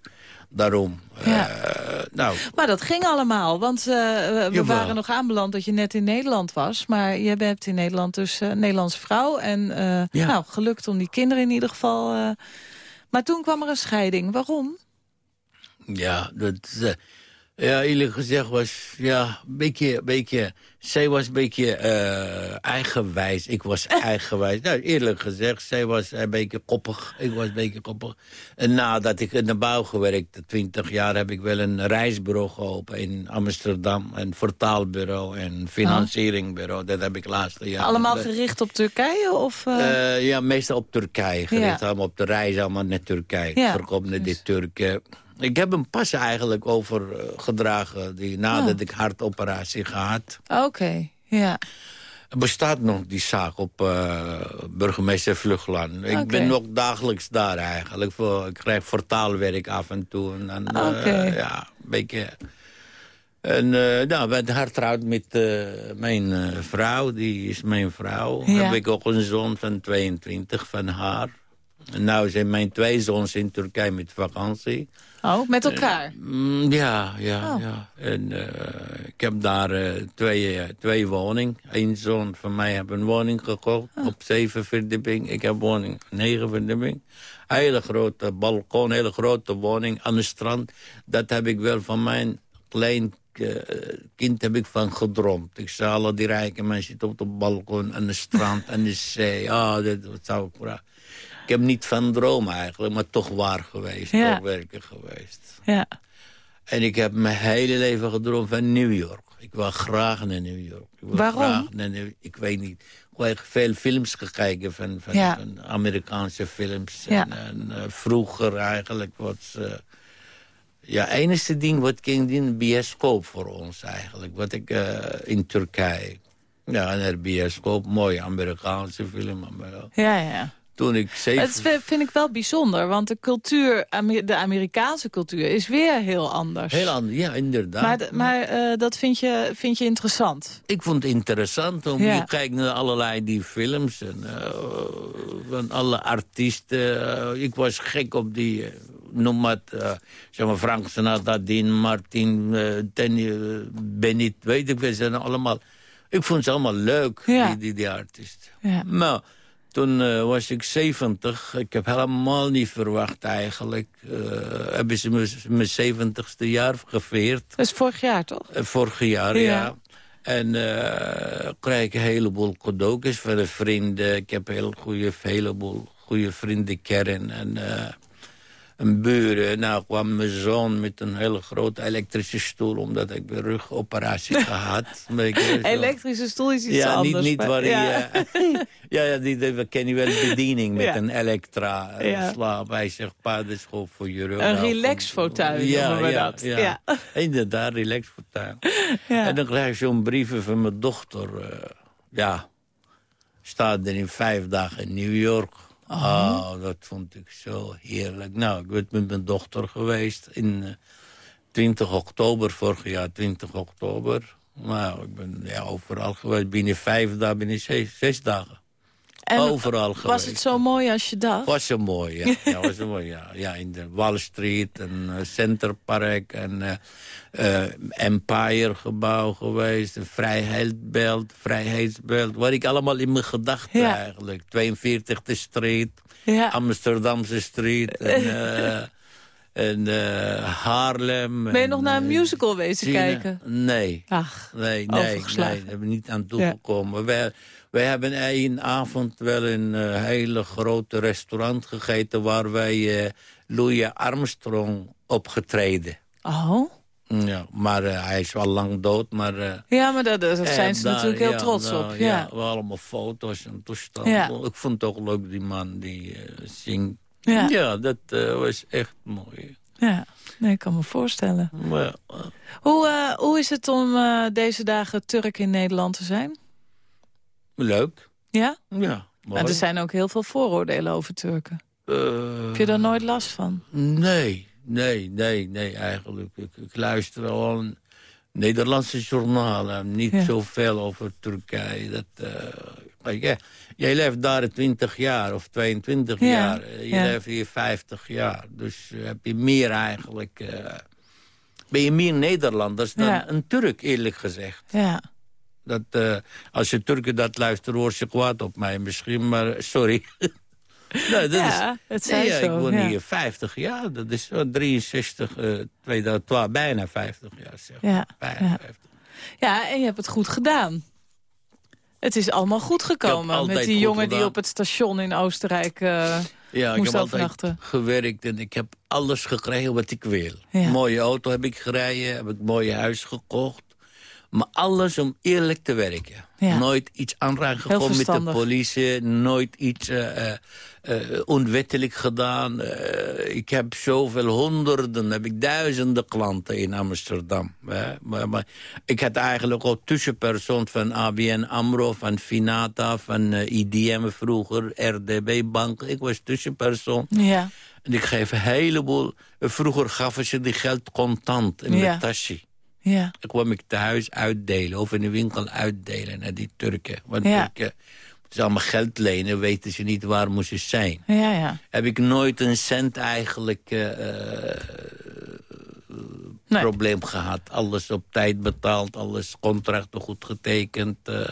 Daarom. Ja. eh, nou, Maar dat ging allemaal, want eh, we Jawel. waren nog aanbeland dat je net in Nederland was. Maar je hebt in Nederland dus eh, een Nederlandse vrouw. En eh, Ja. nou, gelukt om die kinderen in ieder geval. eh. Maar toen kwam er een scheiding. Waarom? Ja, dat, eh, ja, eerlijk gezegd was, ja, een beetje, beetje, zij was een beetje eh, eigenwijs. Ik was eigenwijs. Nou, eerlijk gezegd, zij was een beetje koppig. Ik was een beetje koppig. En nadat ik in de bouw gewerkt, 20 jaar, heb ik wel een reisbureau geopend in Amsterdam. Een vertaalbureau en financieringsbureau. Dat heb ik laatste jaar. Allemaal gericht op Turkije? Of, eh? eh, ja, meestal op Turkije. Gericht Ja. allemaal op de reis, allemaal naar Turkije. Ja, Verkoop naar dus- de Turken. Ik heb een pas eigenlijk overgedragen... Die, nadat Oh. ik hartoperatie gehad. Oké, ja. Er bestaat nog die zaak op eh, burgemeester Vlugland. Ik ben nog dagelijks daar eigenlijk. Voor, ik krijg vertaalwerk af en toe. En, dan, eh, ja, een beetje... En eh nou, ben hertrouwd met mijn vrouw. Die is mijn vrouw. Ja. Heb ik ook een zoon van 22 van haar. En nou zijn mijn twee zoons in Turkije met vakantie. Oh, met elkaar? Mm, ja, ja, Oh. ja. En eh, ik heb daar eh, twee, eh, twee woningen. Eén zoon van mij heeft een woning gekocht Oh. op zeven verdieping. Ik heb woning op negen verdieping. Hele grote balkon, hele grote woning aan het strand. Dat heb ik wel van mijn klein eh, kind heb ik van gedroomd. Ik zag alle die rijke mensen op het balkon aan het strand en de zee. Ah, dat, dat zou ik graag. Ik heb niet van dromen eigenlijk, maar toch waar geweest. Ja. Toch werkelijk geweest. Ja. En ik heb mijn hele leven gedroomd van New York. Ik wil graag naar New York. Ik wil Waarom? Graag naar New- ik weet niet. Ik heb veel films gekeken van, van, Ja. van Amerikaanse films. Ja. En, en, eh, vroeger eigenlijk was... eh, ja, enige ding wat ging in de bioscoop voor ons eigenlijk. Wat ik eh, in Turkije... Ja, naar de bioscoop. Mooie Amerikaanse film. Ja, ja. Toen ik zeven... Het vind- ik wel bijzonder, want de cultuur, de Amerikaanse cultuur is weer heel anders. Heel anders, ja, inderdaad. Maar, maar eh, dat vind je, vind je interessant? Ik vond het interessant om Ja. je kijkt naar allerlei die films en eh, van alle artiesten. Eh, ik was gek op die, noem maar, zeg maar Frank Sinatra, Dean Martin, Tenny, Bennett, weet ik veel, ze zijn allemaal. Ik vond ze allemaal leuk, Ja. die, die, die artiesten. Ja. Maar toen eh, was ik 70. Ik heb helemaal niet verwacht eigenlijk. Eh, hebben ze mijn- mijn 70ste jaar gevierd. Dat is vorig jaar, toch? Eh, Vorig jaar, Ja. ja. En krijg ik een heleboel cadeautjes van de vrienden. Ik heb een heel goede, heleboel goede vriendenkern. En een buren. Nou kwam mijn zoon met een hele grote elektrische stoel... omdat ik een rugoperatie gehad. Je. Elektrische stoel is iets ja, anders. niet, niet maar- waar ja. je... ja, ja die, die, we kennen wel de bediening met Ja. een elektra eh, Ja. slaap. Hij zegt, pa, dit is goed voor je rug. Een Nou, relaxfauteuil ja, noemen we ja, dat. Ja, inderdaad, relaxfauteuil. En dan krijg ik zo'n brieven van mijn dochter. eh, ja, staat er in vijf dagen in New York. Oh. dat vond ik zo heerlijk. Nou, ik ben met mijn dochter geweest in eh, 20 oktober, vorig jaar 20 oktober. Nou, ik ben ja, overal geweest. Binnen vijf dagen, binnen zes, zes dagen. En overal geweest. Was het zo mooi als je dacht? Was zo mooi, ja. ja, was zo mooi, ja. ja in de Wall Street en uh, Centerpark en uh, Empire gebouw geweest. Een vrijheidsbeeld, vrijheidsbeeld. Waar ik allemaal in mijn gedachten Ja. eigenlijk. 42e Street, Ja. Amsterdamse Street en... en uh, Haarlem. Ben je en, nog naar een musical wezen China. kijken? Nee. Ach, Nee, nee, nee, overgeslagen. daar hebben we niet aan toegekomen. Wij, wij hebben één avond wel in een hele grote restaurant gegeten... waar wij eh, Louis Armstrong opgetreden. Oh? Ja, maar eh, hij is al lang dood, maar... eh, Ja, maar daar zijn ze daar, natuurlijk heel ja, trots op. Ja, Ja. wel allemaal foto's en toestanden. Ja. Ik vond het ook leuk, die man die eh, zingt. Ja. Dat eh, was echt mooi. ja. Nee, ik kan me voorstellen. Maar, eh, Hoe, eh, hoe is het om eh, deze dagen Turk in Nederland te zijn? Leuk. Ja? Ja. Maar er zijn ook heel veel vooroordelen over Turken. Eh, Heb je daar nooit last van? Nee, nee, nee, nee, eigenlijk. Ik, ik luister al Nederlandse journalen, niet Ja. zoveel over Turkije. Dat, eh, hè, jij leeft daar 20 jaar of 22 Ja, jaar. Eh, Je ja. leeft hier 50 jaar. Dus heb je meer eigenlijk... ben je meer Nederlanders dan Ja. een Turk, eerlijk gezegd. Ja. Dat, eh, als je Turken dat luisteren, hoor je kwaad op mij misschien, maar sorry. nee, dat Ja, is, het zijn nee, zo, Ik woon ja. hier 50 jaar, dat is zo 63, eh 2012, bijna 50 jaar zeg. Ja, Bijna ja. 50. ja, en je hebt het goed gedaan. Het is allemaal goed gekomen met die jongen die op het station in Oostenrijk... eh, Ja, ik Moest heb overnachten. altijd gewerkt en ik heb alles gekregen wat ik wil. Ja. Mooie auto heb ik gereden, heb ik een mooi huis gekocht. Maar alles om eerlijk te werken. Ja. Nooit iets aanraken met de politie. Nooit iets eh, onwettelijk gedaan. Ik heb zoveel honderden, heb ik duizenden klanten in Amsterdam. hè. Maar, maar ik had eigenlijk ook tussenpersoon van ABN AMRO, van Finata, van IDM vroeger, RDB Bank. Ik was tussenpersoon. ja. En ik geef een heleboel... Vroeger gaven ze die geld contant in Ja. mijn tasje. Ja. Dan kwam ik thuis uitdelen of in de winkel uitdelen naar die Turken. Want Ja. Turken moeten allemaal geld lenen, weten ze niet waar ze zijn. Ja, ja. Heb ik nooit een cent eigenlijk eh, eh, Nee. probleem gehad. Alles op tijd betaald, alles contracten goed getekend. eh.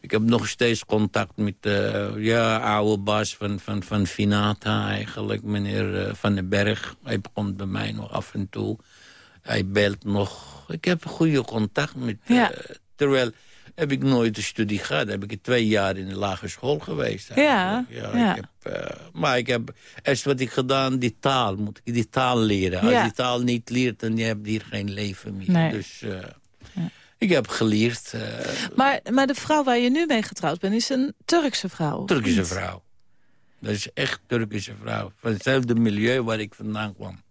ik heb nog steeds contact met de ja, oude baas van, van, van Finata eigenlijk, meneer eh, Van den Berg. Hij komt bij mij nog af en toe. Hij belt nog. Ik heb een goede contact met... eh, Ja. terwijl heb ik nooit een studie gehad. Heb ik twee jaar in de lagere school geweest. Ja, ja. Ik heb, eh, maar ik heb eerst wat ik gedaan, die taal. Moet ik die taal leren. Als Ja. je die taal niet leert, dan heb je hier geen leven meer. Nee. Dus eh, ik heb geleerd. eh Maar, maar de vrouw waar je nu mee getrouwd bent, is een Turkse vrouw. niet? vrouw. Dat is echt Turkische vrouw. Van hetzelfde milieu waar ik vandaan kwam.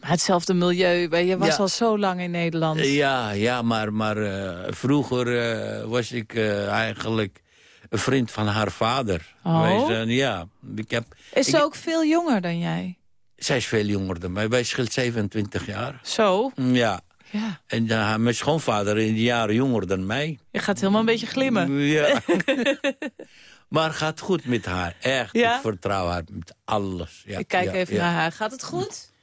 Maar hetzelfde milieu, je was Ja. al zo lang in Nederland. Ja, ja maar, maar eh, vroeger eh, was ik eh, eigenlijk een vriend van haar vader. Oh. Wij ja, ik heb, Is ik- ze ook veel jonger dan jij? zij is veel jonger dan mij. Wij scheelt 27 jaar. Zo? Ja. Ja. En eh, mijn schoonvader is een jaar jonger dan mij. Je gaat helemaal een beetje glimmen. Ja. maar gaat goed met haar. Echt, Ja? ik vertrouw haar met alles. Ja, Ik kijk ja, even naar haar. Gaat het goed?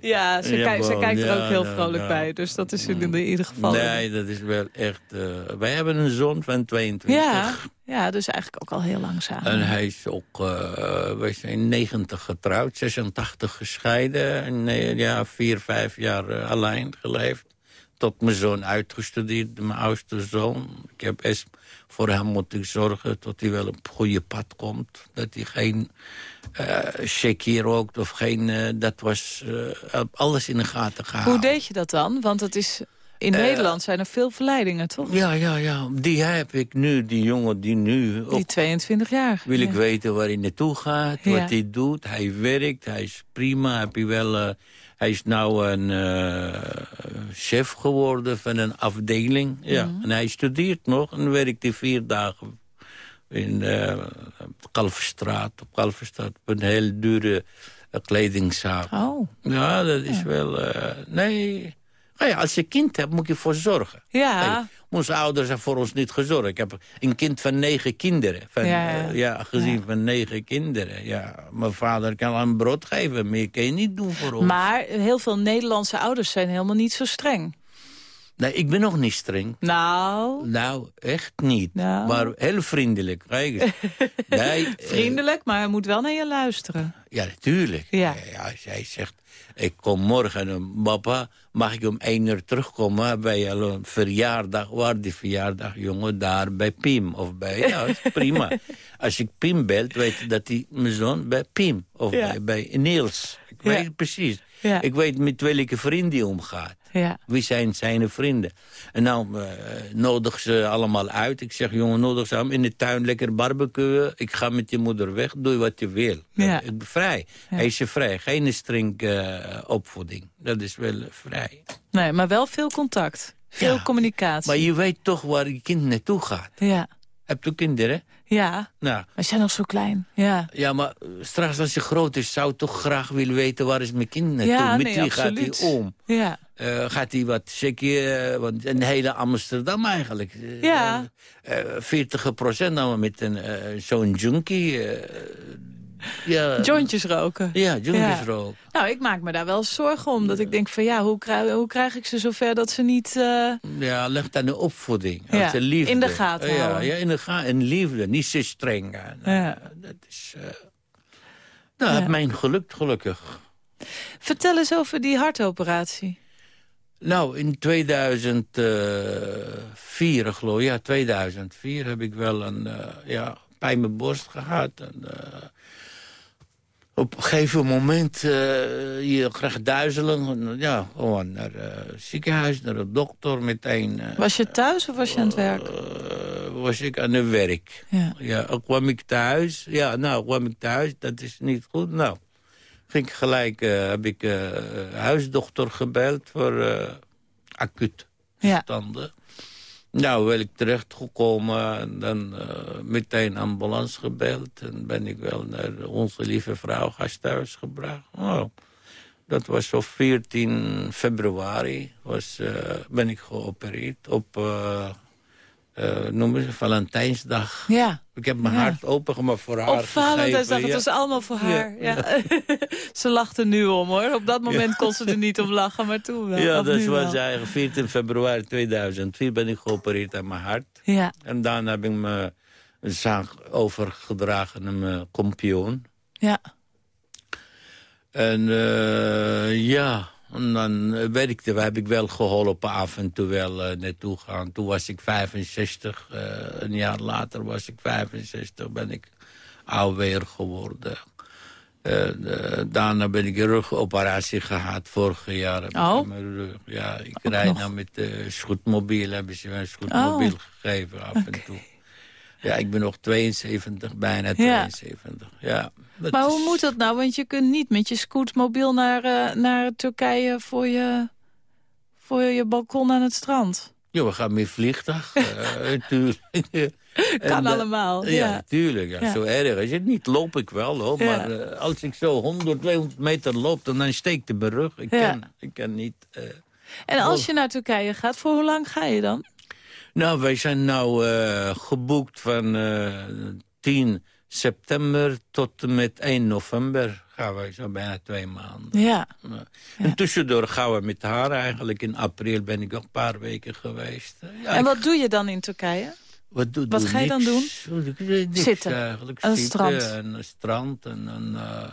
Ja, ze, Ja, ze kijkt er ook heel vrolijk bij. Dus dat is in, ieder geval... Nee, dat is wel echt... eh, wij hebben een zoon van 22. ja, ja, dus eigenlijk ook al heel lang samen. En hij is ook... eh wij zijn 90 getrouwd, 86 gescheiden. En eh, ja, vier, vijf jaar alleen geleefd. Tot mijn zoon uitgestudeerd, mijn oudste zoon. Ik heb voor hem moeten zorgen tot hij wel op goede pad komt. Dat hij geen shaky rookt of geen... eh, dat was eh, alles in de gaten gehouden. Hoe deed je dat dan? Want het is, in Nederland zijn er veel verleidingen, toch? Ja, ja, ja. Die heb ik nu, die jongen die nu... ook Die 22 jaar. wil ik weten waar hij naartoe gaat, Ja. wat hij doet. Hij werkt, hij is prima. Heb je wel, eh, hij is nou een eh, chef geworden van een afdeling. Ja. Mhm. En hij studeert nog en werkt hij vier dagen in eh Kalverstraat. Op Kalverstraat, op een heel dure eh, kledingzaak. Oh, Ja, dat is wel... eh, nee... Nou ja, als je kind hebt, moet je voor zorgen. ja. Onze ouders hebben voor ons niet gezorgd. Ik heb een kind van negen kinderen. Van, Ja, ja, ja. ja, gezien van negen kinderen. Ja, mijn vader kan een brood geven, meer kan je niet doen voor ons. Maar heel veel Nederlandse ouders zijn helemaal niet zo streng. Nee, ik ben nog niet streng. Nou, Nou, echt niet. Nou. Maar heel vriendelijk. Kijk eens. nee, eh, vriendelijk, maar hij moet wel naar je luisteren. ja, natuurlijk. Ja. Ja, als jij zegt, ik kom morgen, en papa, mag ik om één uur terugkomen? Al een verjaardag, waar die verjaardag, jongen, daar bij Pim of bij, ja, is prima. Als ik Pim belt, weet je dat hij mijn zoon bij Pim of Ja. bij, bij Niels. Ik Ja. weet het precies. Ja. Ik weet met welke vriend hij omgaat. Ja. Wie zijn zijn vrienden? En nou eh, nodig ze allemaal uit. Ik zeg, jongen, nodig ze allemaal in de tuin lekker barbecuen. Ik ga met je moeder weg, doe wat je wil. Ja. Ik ben vrij. Hij is je vrij. Geen streng eh, opvoeding. Dat is wel vrij. Nee, maar wel veel contact. Veel communicatie. Maar je weet toch waar je kind naartoe gaat. Ja, Hebt u kinderen? Ja, Nou, we zijn nog zo klein. Ja, ja, maar eh, straks als je groot is... zou ik toch graag willen weten waar is mijn kind naartoe? ja Met nee, wie gaat hij om? Ja. Eh, gaat hij wat checken? want een hele Amsterdam eigenlijk. Eh, Ja. eh, 40 procent dan met een, eh, zo'n junkie. Ja, Jointjes roken. Ja, Ja. roken. Nou, ik maak me daar wel zorgen om. Dat ik denk van ja, hoe krijg, hoe krijg ik ze zover dat ze niet... eh, Ja, ligt aan de opvoeding. Ja, de liefde. in de gaten ja, houden. Ja, in de gaten. En liefde, niet zo streng. Ja. eh, Dat is... eh nou, Ja. het mijn gelukt, gelukkig. Vertel eens over die hartoperatie. Nou, in 2004, geloof ik, ja, 2004 heb ik wel een ja, pijn mijn borst gehad. En, op een gegeven moment, eh, je krijgt duizelen. Ja, gewoon naar het ziekenhuis, naar de dokter meteen. eh, Was je thuis of was je aan het werk? eh, was ik aan het werk. Ja. Ja, kwam ik thuis. Ja, nou, kwam ik thuis. Dat is niet goed. Nou, ging ik gelijk, eh, heb ik eh huisdochter gebeld voor eh acuut Ja. standen. Nou, ben ik terechtgekomen en dan eh, meteen ambulance gebeld. En ben ik wel naar onze lieve vrouw gasthuis gebracht. Oh, dat was op 14 februari was, eh, ben ik geopereerd op... eh eh, noemen ze Valentijnsdag. Ja. Ik heb mijn Ja. hart opengemaakt voor haar Op Valentijnsdag, het was allemaal voor haar. Ja. ze lacht er nu om, hoor. Op dat moment kon ze er niet om lachen, maar toen wel. Ja, dat was wel. eigenlijk 14 februari 2004 ben ik geopereerd aan mijn hart. Ja, En daarna heb ik me een zaak overgedragen aan mijn kompion. ja. En eh, ja, en dan werkte, heb ik wel geholpen af en toe wel eh, naartoe gaan. Toen was ik 65, eh, een jaar later was ik 65, ben ik alweer geworden. Eh, eh, daarna ben ik een rugoperatie gehad, vorig jaar. Heb ik Oh. aan mijn rug. Ja, ik rijd nou met uh, scootmobiel, hebben ze me een scootmobiel Oh. gegeven af en toe. Ja, ik ben nog 72, bijna Ja. 72. Ja. Maar hoe is- moet dat nou? Want je kunt niet met je scootmobiel naar, eh, naar Turkije voor je, voor je balkon aan het strand. Ja, we gaan met vliegtuig, tuurlijk. Kan En, eh, allemaal, Ja, ja. tuurlijk. Ja, Ja. Zo erg is het niet. Loop ik wel, hoor. Maar als ik zo 100, 200 meter loop, dan, dan steekt de mijn rug. Ik, Ja. kan, ik kan niet... En als je naar Turkije gaat, voor hoe lang ga je dan? Nou, wij zijn nou eh, geboekt van eh 10 september tot en met 1 november. Gaan wij zo bijna twee maanden. Ja. En tussendoor gaan we met haar eigenlijk. In april ben ik ook een paar weken geweest. Ja, En ik- wat doe je dan in Turkije? Wat, doe, Wat doe ga je dan. Niks Zitten. Eigenlijk. Het Zitten strand. En een strand en een eh,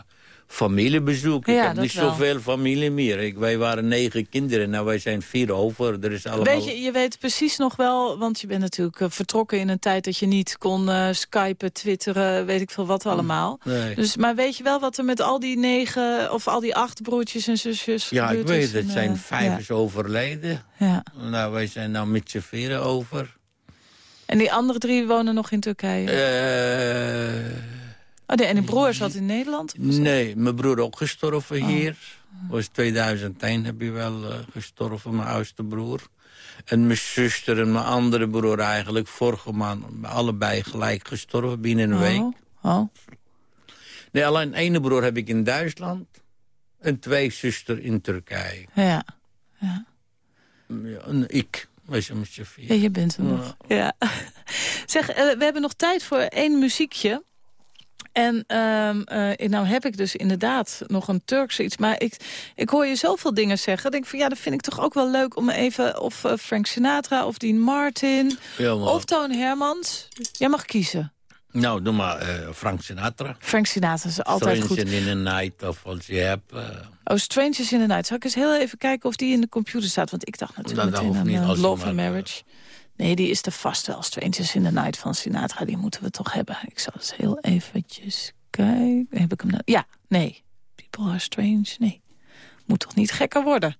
familiebezoek. Ja, ik heb niet wel. zoveel familie meer. Ik, wij waren negen kinderen, nou wij zijn vier over. Er is allemaal... Weet je, je weet precies nog wel, want je bent natuurlijk eh, vertrokken in een tijd dat je niet kon eh, skypen, twitteren, weet ik veel wat allemaal. Nee. Dus, maar weet je wel wat er met al die negen, of al die acht broertjes en zusjes ja, ik weet is? het. En, zijn eh, vijf ja. is overleden. Ja. Nou, wij zijn nou met z'n vieren over. En die andere drie wonen nog in Turkije? Eh, oh, nee, en die broer zat in Nederland? nee, mijn broer ook gestorven Oh. hier. Was 2001 heb je wel eh, gestorven, mijn oudste broer. En mijn zuster en mijn andere broer eigenlijk vorige maand... allebei gelijk gestorven binnen een week. Oh. oh. Nee, alleen ene broer heb ik in Duitsland. En twee zuster in Turkije. Ja. Ja, en ik. Ja, je bent er nog. Ja. Zeg, eh, we hebben nog tijd voor één muziekje. En eh, nou heb ik dus inderdaad nog een Turkse iets. Maar ik, ik hoor je zoveel dingen zeggen. Ik denk van ja, dat vind ik toch ook wel leuk om even... of eh, Frank Sinatra, of Dean Martin, Ja, of Toon Hermans. Jij mag kiezen. Nou, doe maar eh, Frank Sinatra. Frank Sinatra is altijd Stranger goed. in the Night of als je hebt... Oh, Strangers in the Night. Zal ik eens heel even kijken of die in de computer staat? Want ik dacht natuurlijk Dat meteen aan niet, als je Love and Marriage. Nee, die is er vast wel. Strangers in the Night van Sinatra. Die moeten we toch hebben. Ik zal eens heel eventjes kijken. Heb ik hem nou? Ja, nee. People are strange. Nee. Moet toch niet gekker worden?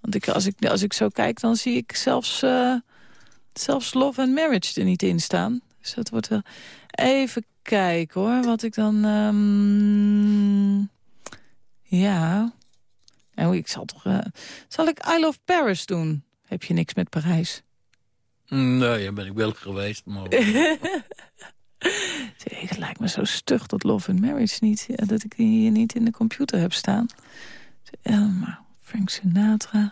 Want ik, als, ik, als ik zo kijk, dan zie ik zelfs, eh, zelfs Love and Marriage er niet in staan. Dus dat wordt wel... Even kijken hoor, wat ik dan... ehm, Ja... Nou, ik zal toch... eh, zal ik I Love Paris doen? Heb je niks met Parijs? Nee, daar ben ik wel geweest, maar... het lijkt me zo stug dat Love and Marriage niet... ja, dat ik die hier niet in de computer heb staan. Elma, Frank Sinatra.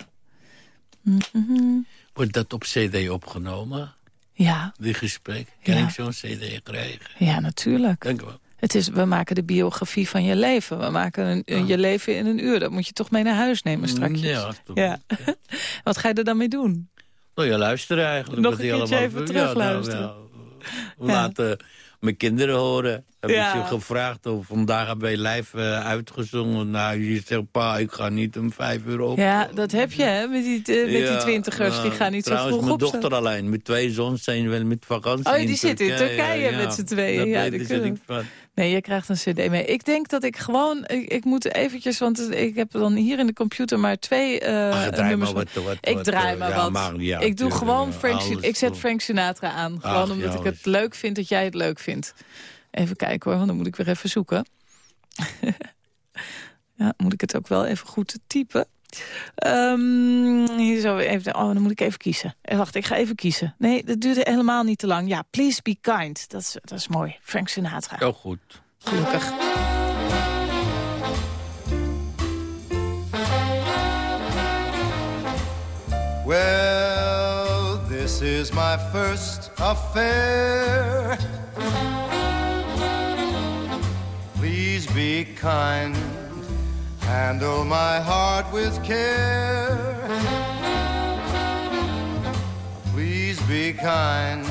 Mhm. Wordt dat op cd opgenomen? Ja. Die gesprek? Kan Ja. ik zo'n cd krijgen? Ja, natuurlijk. Dank u wel. Het is, we maken de biografie van je leven. We maken een, een- je leven in een uur. Dat moet je toch mee naar huis nemen straks. Ja. Ja. Wat ga je er dan mee doen? Nou, je luistert eigenlijk. Nog een keertje allemaal- even Ja, nou, terugluisteren. ja. We laten mijn kinderen horen. Heb Ja. ik ze gevraagd of vandaag hebben wij live eh, uitgezongen. Nou, je zegt, pa, ik ga niet om vijf uur op. Ja, dat heb je hè, met die, eh, met die Ja, twintigers. nou, die gaan niet zo vroeg mijn opstaan. dochter alleen. Mijn twee zoons zijn wel met vakantie Oh, die zitten in Turkije ja. met z'n tweeën. Dat Ja, ze kunnen. niet van. Nee, je krijgt een cd mee. Ik denk dat ik gewoon... Ik, ik moet eventjes, want ik heb dan hier in de computer maar twee eh, Ach, draai nummers. maar wat, wat, ik wat, draai eh, maar ja, wat. ik doe gewoon Frank Ik zet. Frank Sinatra aan. Ach, Gewoon omdat ja, ik het leuk vind dat jij het leuk vindt. Even kijken hoor, want dan moet ik weer even zoeken. ja, moet ik het ook wel even goed typen. Ehm, hier zo even, oh, dan moet ik even kiezen. Eh, wacht, ik ga even kiezen. Nee, dat duurde helemaal niet te lang. Ja, Please Be Kind. Dat is, dat is mooi. Frank Sinatra. Heel goed. Gelukkig. Well, this is my first affair. Please be kind, handle my heart with care. Please be kind,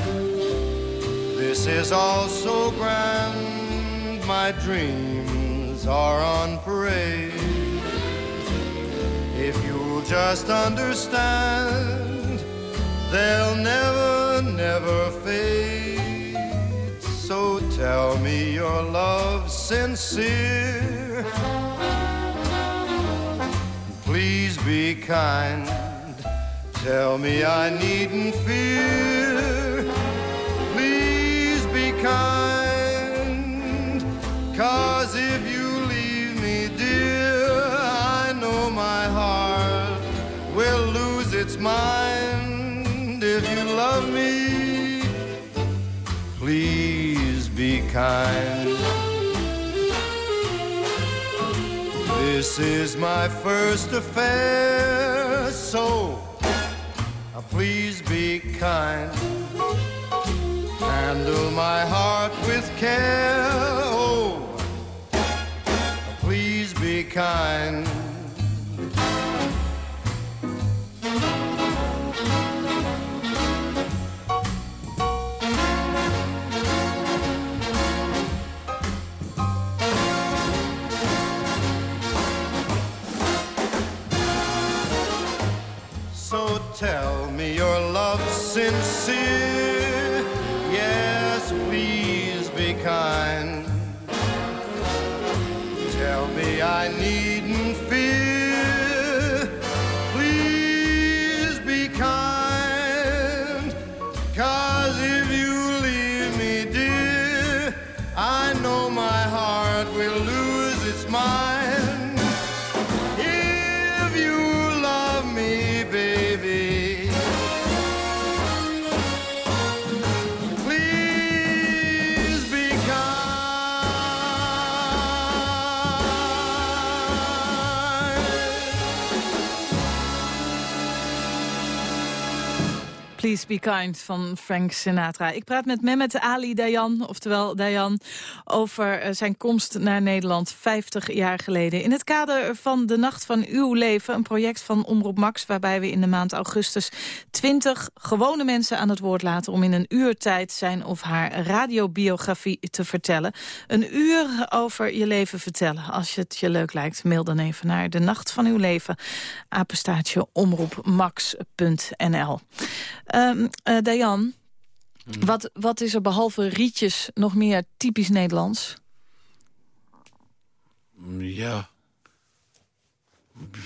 this is all so grand. My dreams are on parade. If you'll just understand, they'll never, never fade. So tell me your love's sincere. Please be kind. Tell me I needn't fear. Please be kind. Cause if you leave me, dear, I know my heart will lose its mind. If you love me, please be kind. This is my first affair, so uh, please be kind. Handle my heart with care. Oh, please be kind. Be Kind van Frank Sinatra. Ik praat met Mehmet Ali Dayan, oftewel Dayan, over eh, zijn komst naar Nederland 50 jaar geleden. In het kader van De Nacht van Uw Leven, een project van Omroep Max... waarbij we in de maand augustus 20 gewone mensen aan het woord laten... om in een uur tijd zijn of haar radiobiografie te vertellen. Een uur over je leven vertellen. Als je het je leuk lijkt, mail dan even naar De Nacht van Uw Leven... apenstaartje omroepmax.nl. Ehm eh, wat, wat is er behalve rietjes nog meer typisch Nederlands? Ja.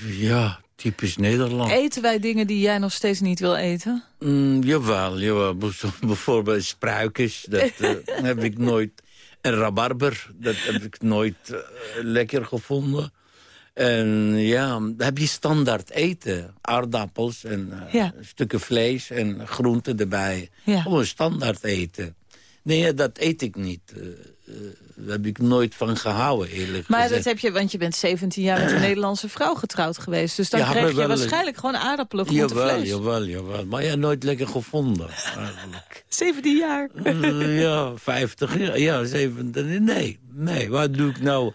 Ja, typisch Nederland. Eten wij dingen die jij nog steeds niet wil eten? Mm, jawel, jawel. Bijvoorbeeld spruikjes, dat eh, heb ik nooit... En rabarber, dat heb ik nooit eh, lekker gevonden. En ja, dan heb je standaard eten. Aardappels en eh, Ja. stukken vlees en groenten erbij. Ja. Gewoon standaard eten. Nee, dat eet ik niet. Eh, eh, daar heb ik nooit van gehouden, eerlijk Maar gezegd. dat heb je, want je bent 17 jaar met een Nederlandse vrouw getrouwd geweest. Dus dan Ja, maar je waarschijnlijk gewoon aardappelen, groente, Jawel, vlees. jawel, jawel. Maar ja, nooit lekker gevonden, eigenlijk. 17 jaar. Eh, ja, 50 jaar. Ja, 70. Nee, nee. Wat doe ik nou?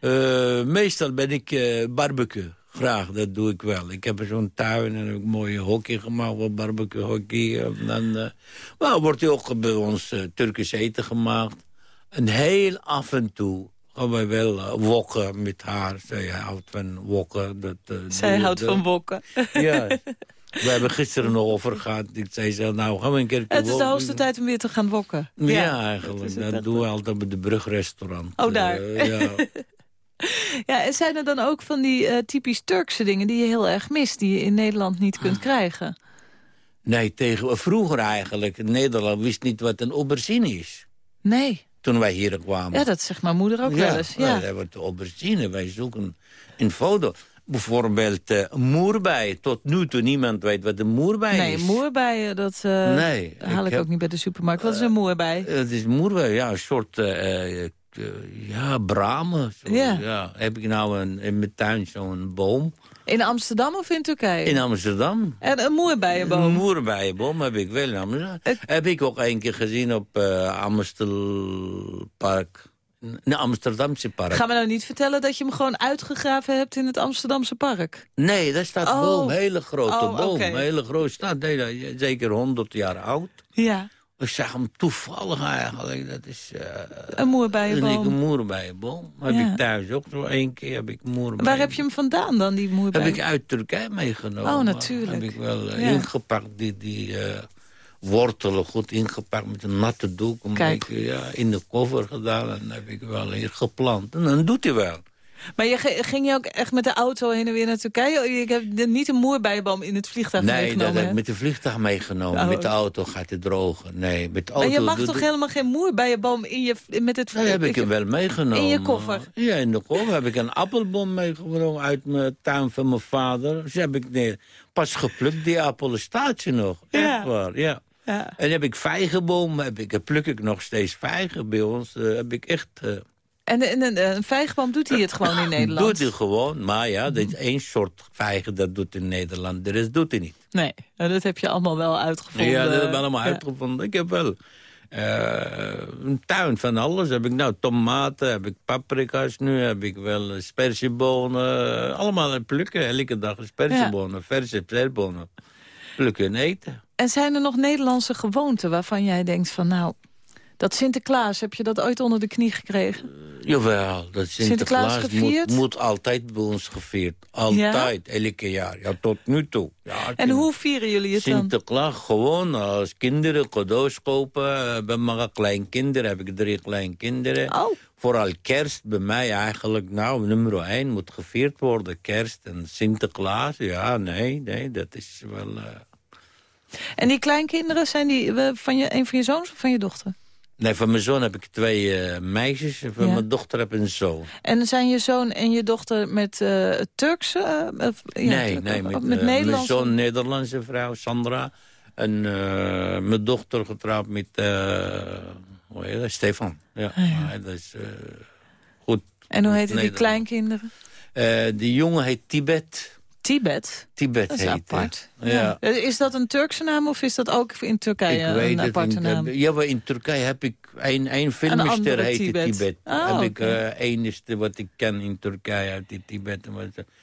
Eh, meestal ben ik eh barbecue. Graag, dat doe ik wel. Ik heb zo'n tuin en heb ik een mooie hockey gemaakt, wat barbecue hockey. En dan, eh, maar er wordt ook bij ons Turkisch eten gemaakt. En heel af en toe gaan wij wel wokken met haar. Zij houdt van wokken. Dat, Zij houdt dat- van wokken. Ja. We hebben gisteren nog over gehad. Ik zei ze, nou gaan we een keer Het is de wokken. hoogste tijd om weer te gaan wokken. Ja, eigenlijk. Dat, doen we altijd bij de brugrestaurant. Oh, daar. Ja. Ja, en zijn er dan ook van die eh, typisch Turkse dingen die je heel erg mist... die je in Nederland niet kunt krijgen? Nee, tegen, vroeger eigenlijk. Nederland wist niet wat een aubergine is. Nee. Toen wij hier kwamen. Ja, dat zegt mijn moeder ook wel eens. Ja. hebben de aubergine. Wij zoeken een foto. Bijvoorbeeld uh, moerbij. Tot nu toe niemand weet wat een moerbij Nee, is. moerbijen, dat eh, Nee, haal ik, ik heb- ook niet bij de supermarkt. Wat is een moerbij? Het is moerbij, ja, een soort... eh, ja, bramen. Zo, Ja. ja. Heb ik nou een, in mijn tuin zo'n boom. In Amsterdam of in Turkije? In Amsterdam. En een moerbijenboom. Een moerbeienboom heb ik wel in Amsterdam. Heb ik ook een keer gezien op eh Amstelpark. Nee, Amsterdamse park. Ga me nou niet vertellen dat je hem gewoon uitgegraven hebt in het Amsterdamse park. Nee, daar staat Oh. een boom. Een hele grote Oh, boom. Een hele grote stad. Nee, zeker 100 jaar oud. Ja, Ik zag hem toevallig eigenlijk. Dat is eh, een moerbijenboom. een moerbeienboom. Heb Ja. ik thuis ook zo één keer. Heb ik moerbijen. Waar heb je hem vandaan dan, die Heb moerbij? ik uit Turkije meegenomen. Oh, natuurlijk. Heb ik wel eh, Ja. ingepakt, die, die eh, wortelen goed ingepakt met een natte doek. Een Kijk. beetje ja, in de koffer gedaan en heb ik wel hier geplant. En dan doet hij wel. Maar je, ging je ook echt met de auto heen en weer naar Turkije? Ik heb niet een moerbijenboom in het vliegtuig nee, dat meegenomen. heb ik met de vliegtuig meegenomen. Oh. Met de auto gaat het drogen. Nee, met de auto... maar je mag toch helemaal geen moerbijenboom in je, met het Nee, heb ik hem wel meegenomen. In je koffer? Ja, in de koffer heb ik een appelboom meegenomen uit mijn tuin van mijn vader. Dus heb ik nee, pas geplukt, die appelen staat ze nog. Echt Ja. waar, ja. Ja. En heb ik vijgenboom, heb ik, pluk ik nog steeds vijgen bij ons. eh, heb ik echt... eh, En, en, en een vijgenboom doet hij het gewoon in Nederland? Doet hij gewoon, maar ja, dat is één soort vijgen dat doet in Nederland. De rest doet hij niet. Nee, nou, dat heb je allemaal wel uitgevonden. Ja, dat heb ik allemaal Ja. uitgevonden. Ik heb wel eh, een tuin van alles. Heb ik nou tomaten, heb ik paprika's nu, heb ik wel spersiebonen. Allemaal plukken, elke dag spersiebonen, verse spersiebonen. Plukken en eten. En zijn er nog Nederlandse gewoonten waarvan jij denkt van... nou, dat Sinterklaas, heb je dat ooit onder de knie gekregen? Jawel, dat Sinterklaas moet, moet altijd bij ons gevierd. Altijd, elke jaar. Ja, tot nu toe. Ja, En hoe vieren jullie het dan? Sinterklaas gewoon als kinderen cadeaus kopen. Bij mijn kleinkinderen heb ik drie kleinkinderen. Oh. Vooral kerst bij mij eigenlijk, nou, nummer één moet gevierd worden. Kerst en Sinterklaas, ja, nee, nee, dat is wel... eh, En die kleinkinderen, zijn die eh, van je, een van je zoons of van je dochter? Nee, van mijn zoon heb ik twee eh, meisjes en van Ja. mijn dochter heb ik een zoon. En zijn je zoon en je dochter met eh Turkse? eh, ja, nee, Turk- nee, met, met eh, mijn Nederlandse? zoon Nederlandse vrouw, Sandra. En mijn dochter getrouwd met, hoe heet dat, Stefan. Ja, Maar dat is goed. En hoe heten die kleinkinderen? Die jongen heet Tibet. Tibet? Tibet Dat is heet apart. hij. Ja. Ja. Is dat een Turkse naam of is dat ook in Turkije Ik weet een het aparte naam? Ja, maar in Turkije heb ik een, een filmster heet Tibet. Tibet. Ah, heb ik eh enigste wat ik ken in Turkije uit die Tibet.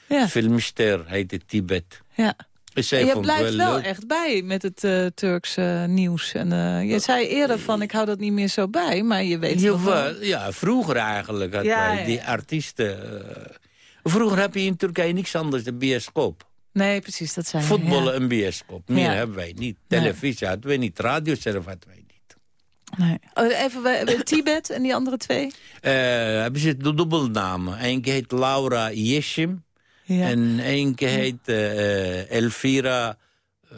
Ja. Filmster heet Tibet. Ja. Dus zij je het blijft wel echt bij met het eh, Turkse nieuws. En, eh, je zei eerder van, ik hou dat niet meer zo bij, maar je weet het nog wel. Jawel, ja, vroeger eigenlijk had Ja, wij ja, die ja. artiesten... eh, vroeger heb je in Turkije niks anders dan bioscoop. Nee, precies, dat zijn Voetballen ja. en bioscoop. Meer Ja. hebben wij niet. Nee. Televisie hadden wij niet. Radio zelf hadden wij niet. Nee. Oh, even Tibet en die andere twee? Eh, hebben ze de dubbelnamen. Eén keer heet Laura Yeshim. Ja. En één keer heet eh, Elvira... eh,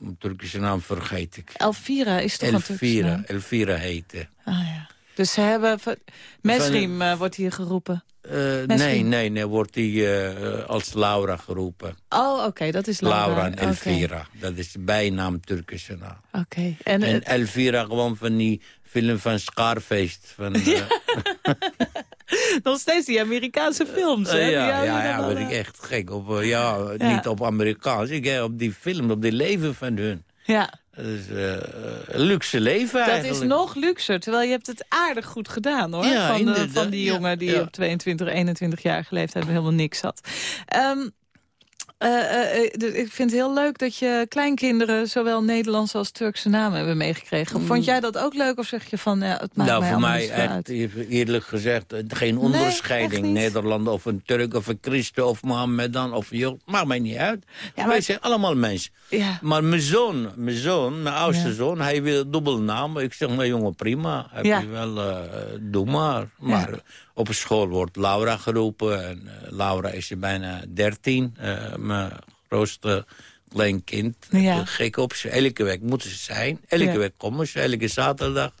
een Turkische naam vergeet ik. Elvira is toch een Turkse Elvira, naam? Elvira heette. Ah, ja. Dus ze hebben... Mesriem uh, wordt hier geroepen. Uh, nee, nee, nee, wordt hij uh, als Laura geroepen. Oh, oké, okay, dat is Laura. Laura en Elvira. Okay. Dat is de bijnaam Turkse naam. Oké. Okay. En, en Elvira gewoon van die film van Scarface. Van. Nog steeds die Amerikaanse films, hè? ja, ja, ja, ben ik echt gek op. ja, ja, niet op Amerikaans. Ik heb op die film, op die leven van hun. Ja. Is uh, luxe leven eigenlijk. Dat is nog luxer, terwijl je hebt het aardig goed gedaan, hoor. Ja, van, de, van die jongen die op 22, 21 jaar geleefd hebben helemaal niks had. Um, uh, uh, dus ik vind het heel leuk dat je kleinkinderen zowel Nederlandse als Turkse namen hebben meegekregen. Mm. Vond jij dat ook leuk of zeg je van ja, het maakt nou, mij voor mij echt, eerlijk gezegd eh, geen onderscheiding. Nee, Nederlander of een Turk of een Christen of Mohammedan of joh, maakt mij niet uit. Ja. Wij zijn allemaal mensen. Ja. Maar mijn zoon, mijn zoon, mijn oudste ja. zoon, hij wil dubbelnaam. Ik zeg, nou jongen, prima. Heb Ja. je wel, uh, doe maar. Maar Op school wordt Laura geroepen. En uh, Laura is er bijna dertien. Uh, mijn grootste klein kind. Ja. Gek op ze. Elke week moeten ze zijn. Elke Ja. week komen ze. Elke zaterdag.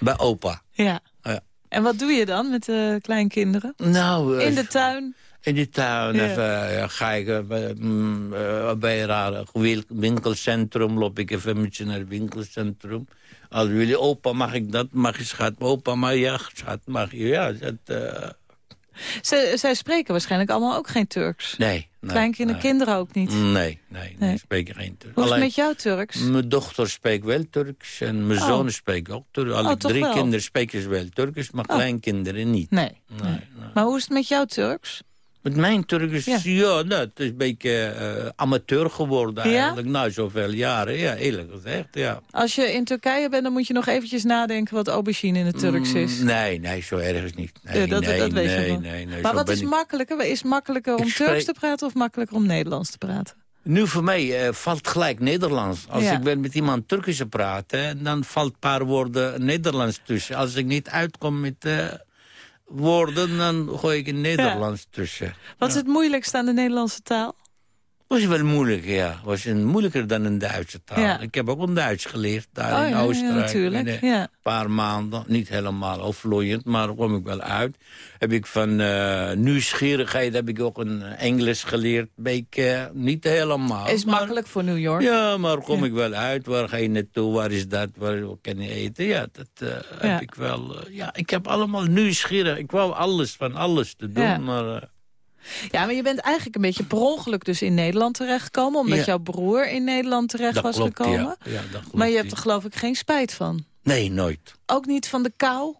Bij opa. Ja. Ja. En wat doe je dan met de kleinkinderen? Nou, eh, In de tuin? in die tuin Ja. even ga ik eh, bij, mm, eh, bij een winkelcentrum. Loop ik even met je naar het winkelcentrum. Als jullie opa, mag ik dat? Mag je schat? Opa, maar ja, schat, mag je? Ja, dat, eh, Ze, zij spreken waarschijnlijk allemaal ook geen Turks. nee. nee Kleinkinderen, nee. kinderen ook niet. Nee, nee, nee, ik geen Turks. Hoe is het met jou Turks? Mijn dochter spreekt wel Turks en mijn Oh. zoon spreekt ook Turks. Alle Oh, toch drie wel? kinderen spreken wel Turks, maar Oh. kleinkinderen niet. Nee. Nee, nee. nee. Maar hoe is het met jou Turks? Met mijn Turks, Ja. ja, nou, het is een beetje eh, amateur geworden Ja? eigenlijk. Na zoveel jaren, ja, eerlijk gezegd, ja. Als je in Turkije bent, dan moet je nog eventjes nadenken wat aubergine in het Turks is. Mm, Nee, nee, zo erg is niet. Nee, Ja, dat- nee, dat weet je nee, wel. nee, nee, maar wat is ik- makkelijker? Is makkelijker om spreek- Turks te praten of makkelijker om Nederlands te praten? Nu voor mij eh, valt gelijk Nederlands. Als Ja. ik ben met iemand Turkisch praten, dan valt een paar woorden Nederlands tussen. Als ik niet uitkom met eh, woorden, dan gooi ik een Nederlands tussen. Wat is het moeilijkste aan de Nederlandse taal? Was wel moeilijk, ja. Was een moeilijker dan een Duitse taal. Ja. Ik heb ook een Duits geleerd daar Oh, in ja, Oostenrijk. In, eh, ja. Een paar maanden, niet helemaal overvloeiend, maar daar kom ik wel uit. Heb ik van eh, nieuwsgierigheid heb ik ook een Engels geleerd. Beetje, niet helemaal. Is maar- makkelijk voor New York. Ja, maar kom ik wel uit. Waar ga je naartoe? Waar is dat? Waar wat kan je eten? Ja, dat eh, heb ik wel. ja, ik heb allemaal nieuwsgierig. Ik wou alles van alles te doen, maar... Ja, maar je bent eigenlijk een beetje per ongeluk dus in Nederland terechtgekomen... omdat Ja. jouw broer in Nederland terecht dat was klopt, gekomen. Ja. Ja, dat klopt, maar je hebt er geloof ik geen spijt van. Nee, nooit. Ook niet van de kou?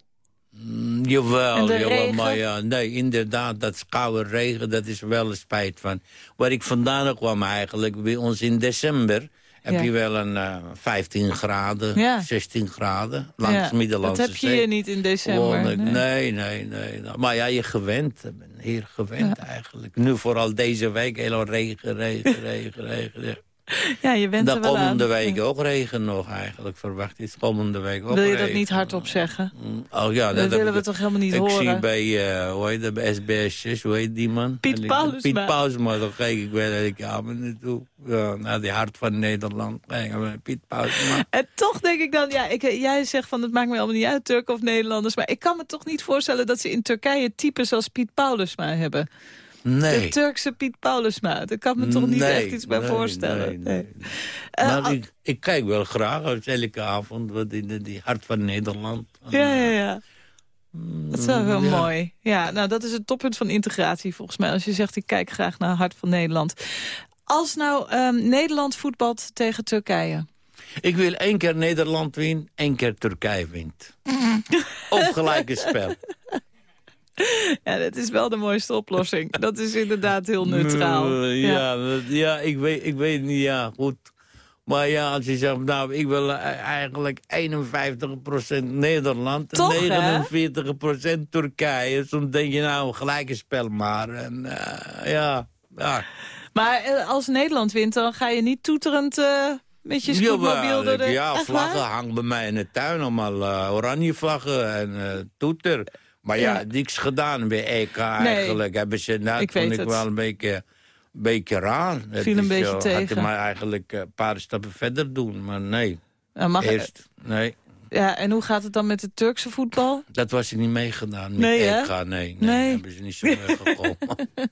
Mm, jawel, de jawel, regen? maar ja, nee, inderdaad, dat koude regen, dat is wel een spijt van. Waar ik vandaan kwam eigenlijk, bij ons in december... heb Ja. je wel een eh, 15 graden, Ja. 16 graden, langs Ja, Middellandse Dat heb je Zee. hier niet in december. Nee. Nee, nee, nee. Maar ja, je gewend. Ik ben hier gewend eigenlijk. Nu vooral deze week, heel regen, regen, regen, regen. ja. Je bent De er wel aan. komende week Ja. ook regen nog eigenlijk, verwacht ik. Komende week ook Wil je dat regen. niet hardop zeggen? Mm, Oh ja, Dat willen ik- we toch helemaal niet ik horen? zie bij, eh hoe heet dat, bij SBS6, hoe heet die man? Piet ik- Paulusma. Piet Paulusma, daar kijk ik wel elke kamer naartoe. Ja, naar die hart van Nederland. Piet Paulusma. En toch denk ik dan, ja, ik, jij zegt van het maakt me allemaal niet uit, Turk of Nederlanders. Maar ik kan me toch niet voorstellen dat ze in Turkije types als Piet Paulusma hebben. Nee. De Turkse Piet Paulusma. Daar kan me toch niet Nee, echt iets bij nee, voorstellen. nee. Eh, maar al- ik, ik kijk wel graag uit elke avond wat in de, die hart van Nederland. ja, ja, ja. Dat is wel heel ja. mooi. Ja, nou, dat is het toppunt van integratie volgens mij. Als je zegt, ik kijk graag naar Hart van Nederland. Als nou ehm, Nederland voetbalt tegen Turkije. Ik wil één keer Nederland winnen, één keer Turkije wint. of gelijke spel. Ja, dat is wel de mooiste oplossing. Dat is inderdaad heel neutraal. Ja, dat- ja ik, weet, ik weet niet, ja, goed. Maar ja, als je zegt, nou, ik wil eh, eigenlijk 51% Nederland... Toch, en 49% Turkije. Soms denk je, nou, gelijke spel maar. En eh, ja, ja. Maar eh, als Nederland wint, dan ga je niet toeterend eh, met je scootmobiel door de... Ja, vlaggen hangen bij mij in de tuin. Allemaal eh, oranje vlaggen en toeter. Maar ja, Ja. niks gedaan bij EK eigenlijk. Hebben ze, nou, Ik vond ik het. wel een beetje, beetje raar. Het Viel een beetje Had tegen. hij maar eigenlijk eh, een paar stappen verder doen. Maar nee, mag, eerst, nee. Ja, en hoe gaat het dan met het Turkse voetbal? Dat was hij niet meegedaan. Met Nee? EK, nee, nee. Nee. hebben ze niet zo ver gekomen.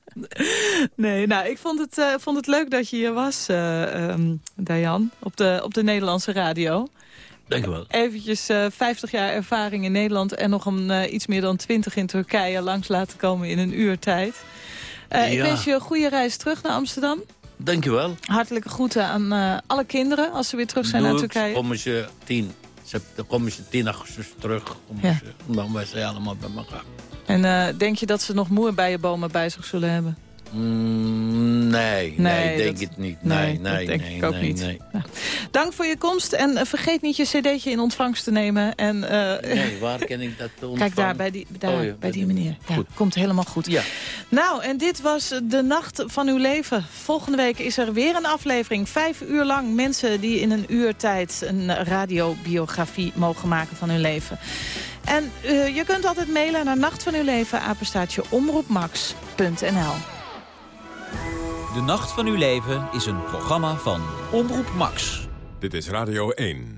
Nee, nou, ik vond het, eh, vond het leuk dat je hier was, eh ehm, Dayan, op de, op de Nederlandse radio. Dank u wel. Eventjes eh 50 jaar ervaring in Nederland en nog een eh, iets meer dan 20 in Turkije langs laten komen in een uur tijd. Eh, Ik wens je een goede reis terug naar Amsterdam. Dank u wel. Hartelijke groeten aan alle kinderen als ze weer terug zijn Doe naar Turkije. Komen ze 10, sept- dan komen ze 10 augustus terug. Ja. ze, dan wij zijn allemaal bij elkaar. En denk je dat ze nog moerbijenbomen bij zich zullen hebben? Mm, nee, nee, Nee, denk dat- het niet. nee, Nee, nee, denk nee, ik ook nee, niet. nee. Dank voor je komst en eh, vergeet niet je cd'tje in ontvangst te nemen. En, eh, Nee, waar ken ik dat ontvangen? Kijk daar, bij die, daar, Oh ja, bij die meneer. Ja, Goed. komt helemaal goed. Ja. Nou, en dit was de nacht van uw leven. Volgende week is er weer een aflevering. Vijf uur lang mensen die in een uur tijd een radiobiografie mogen maken van hun leven. En eh, je kunt altijd mailen naar nacht van uw leven, apenstaartje omroepmax.nl. De Nacht van uw leven is een programma van Omroep Max. Dit is Radio 1.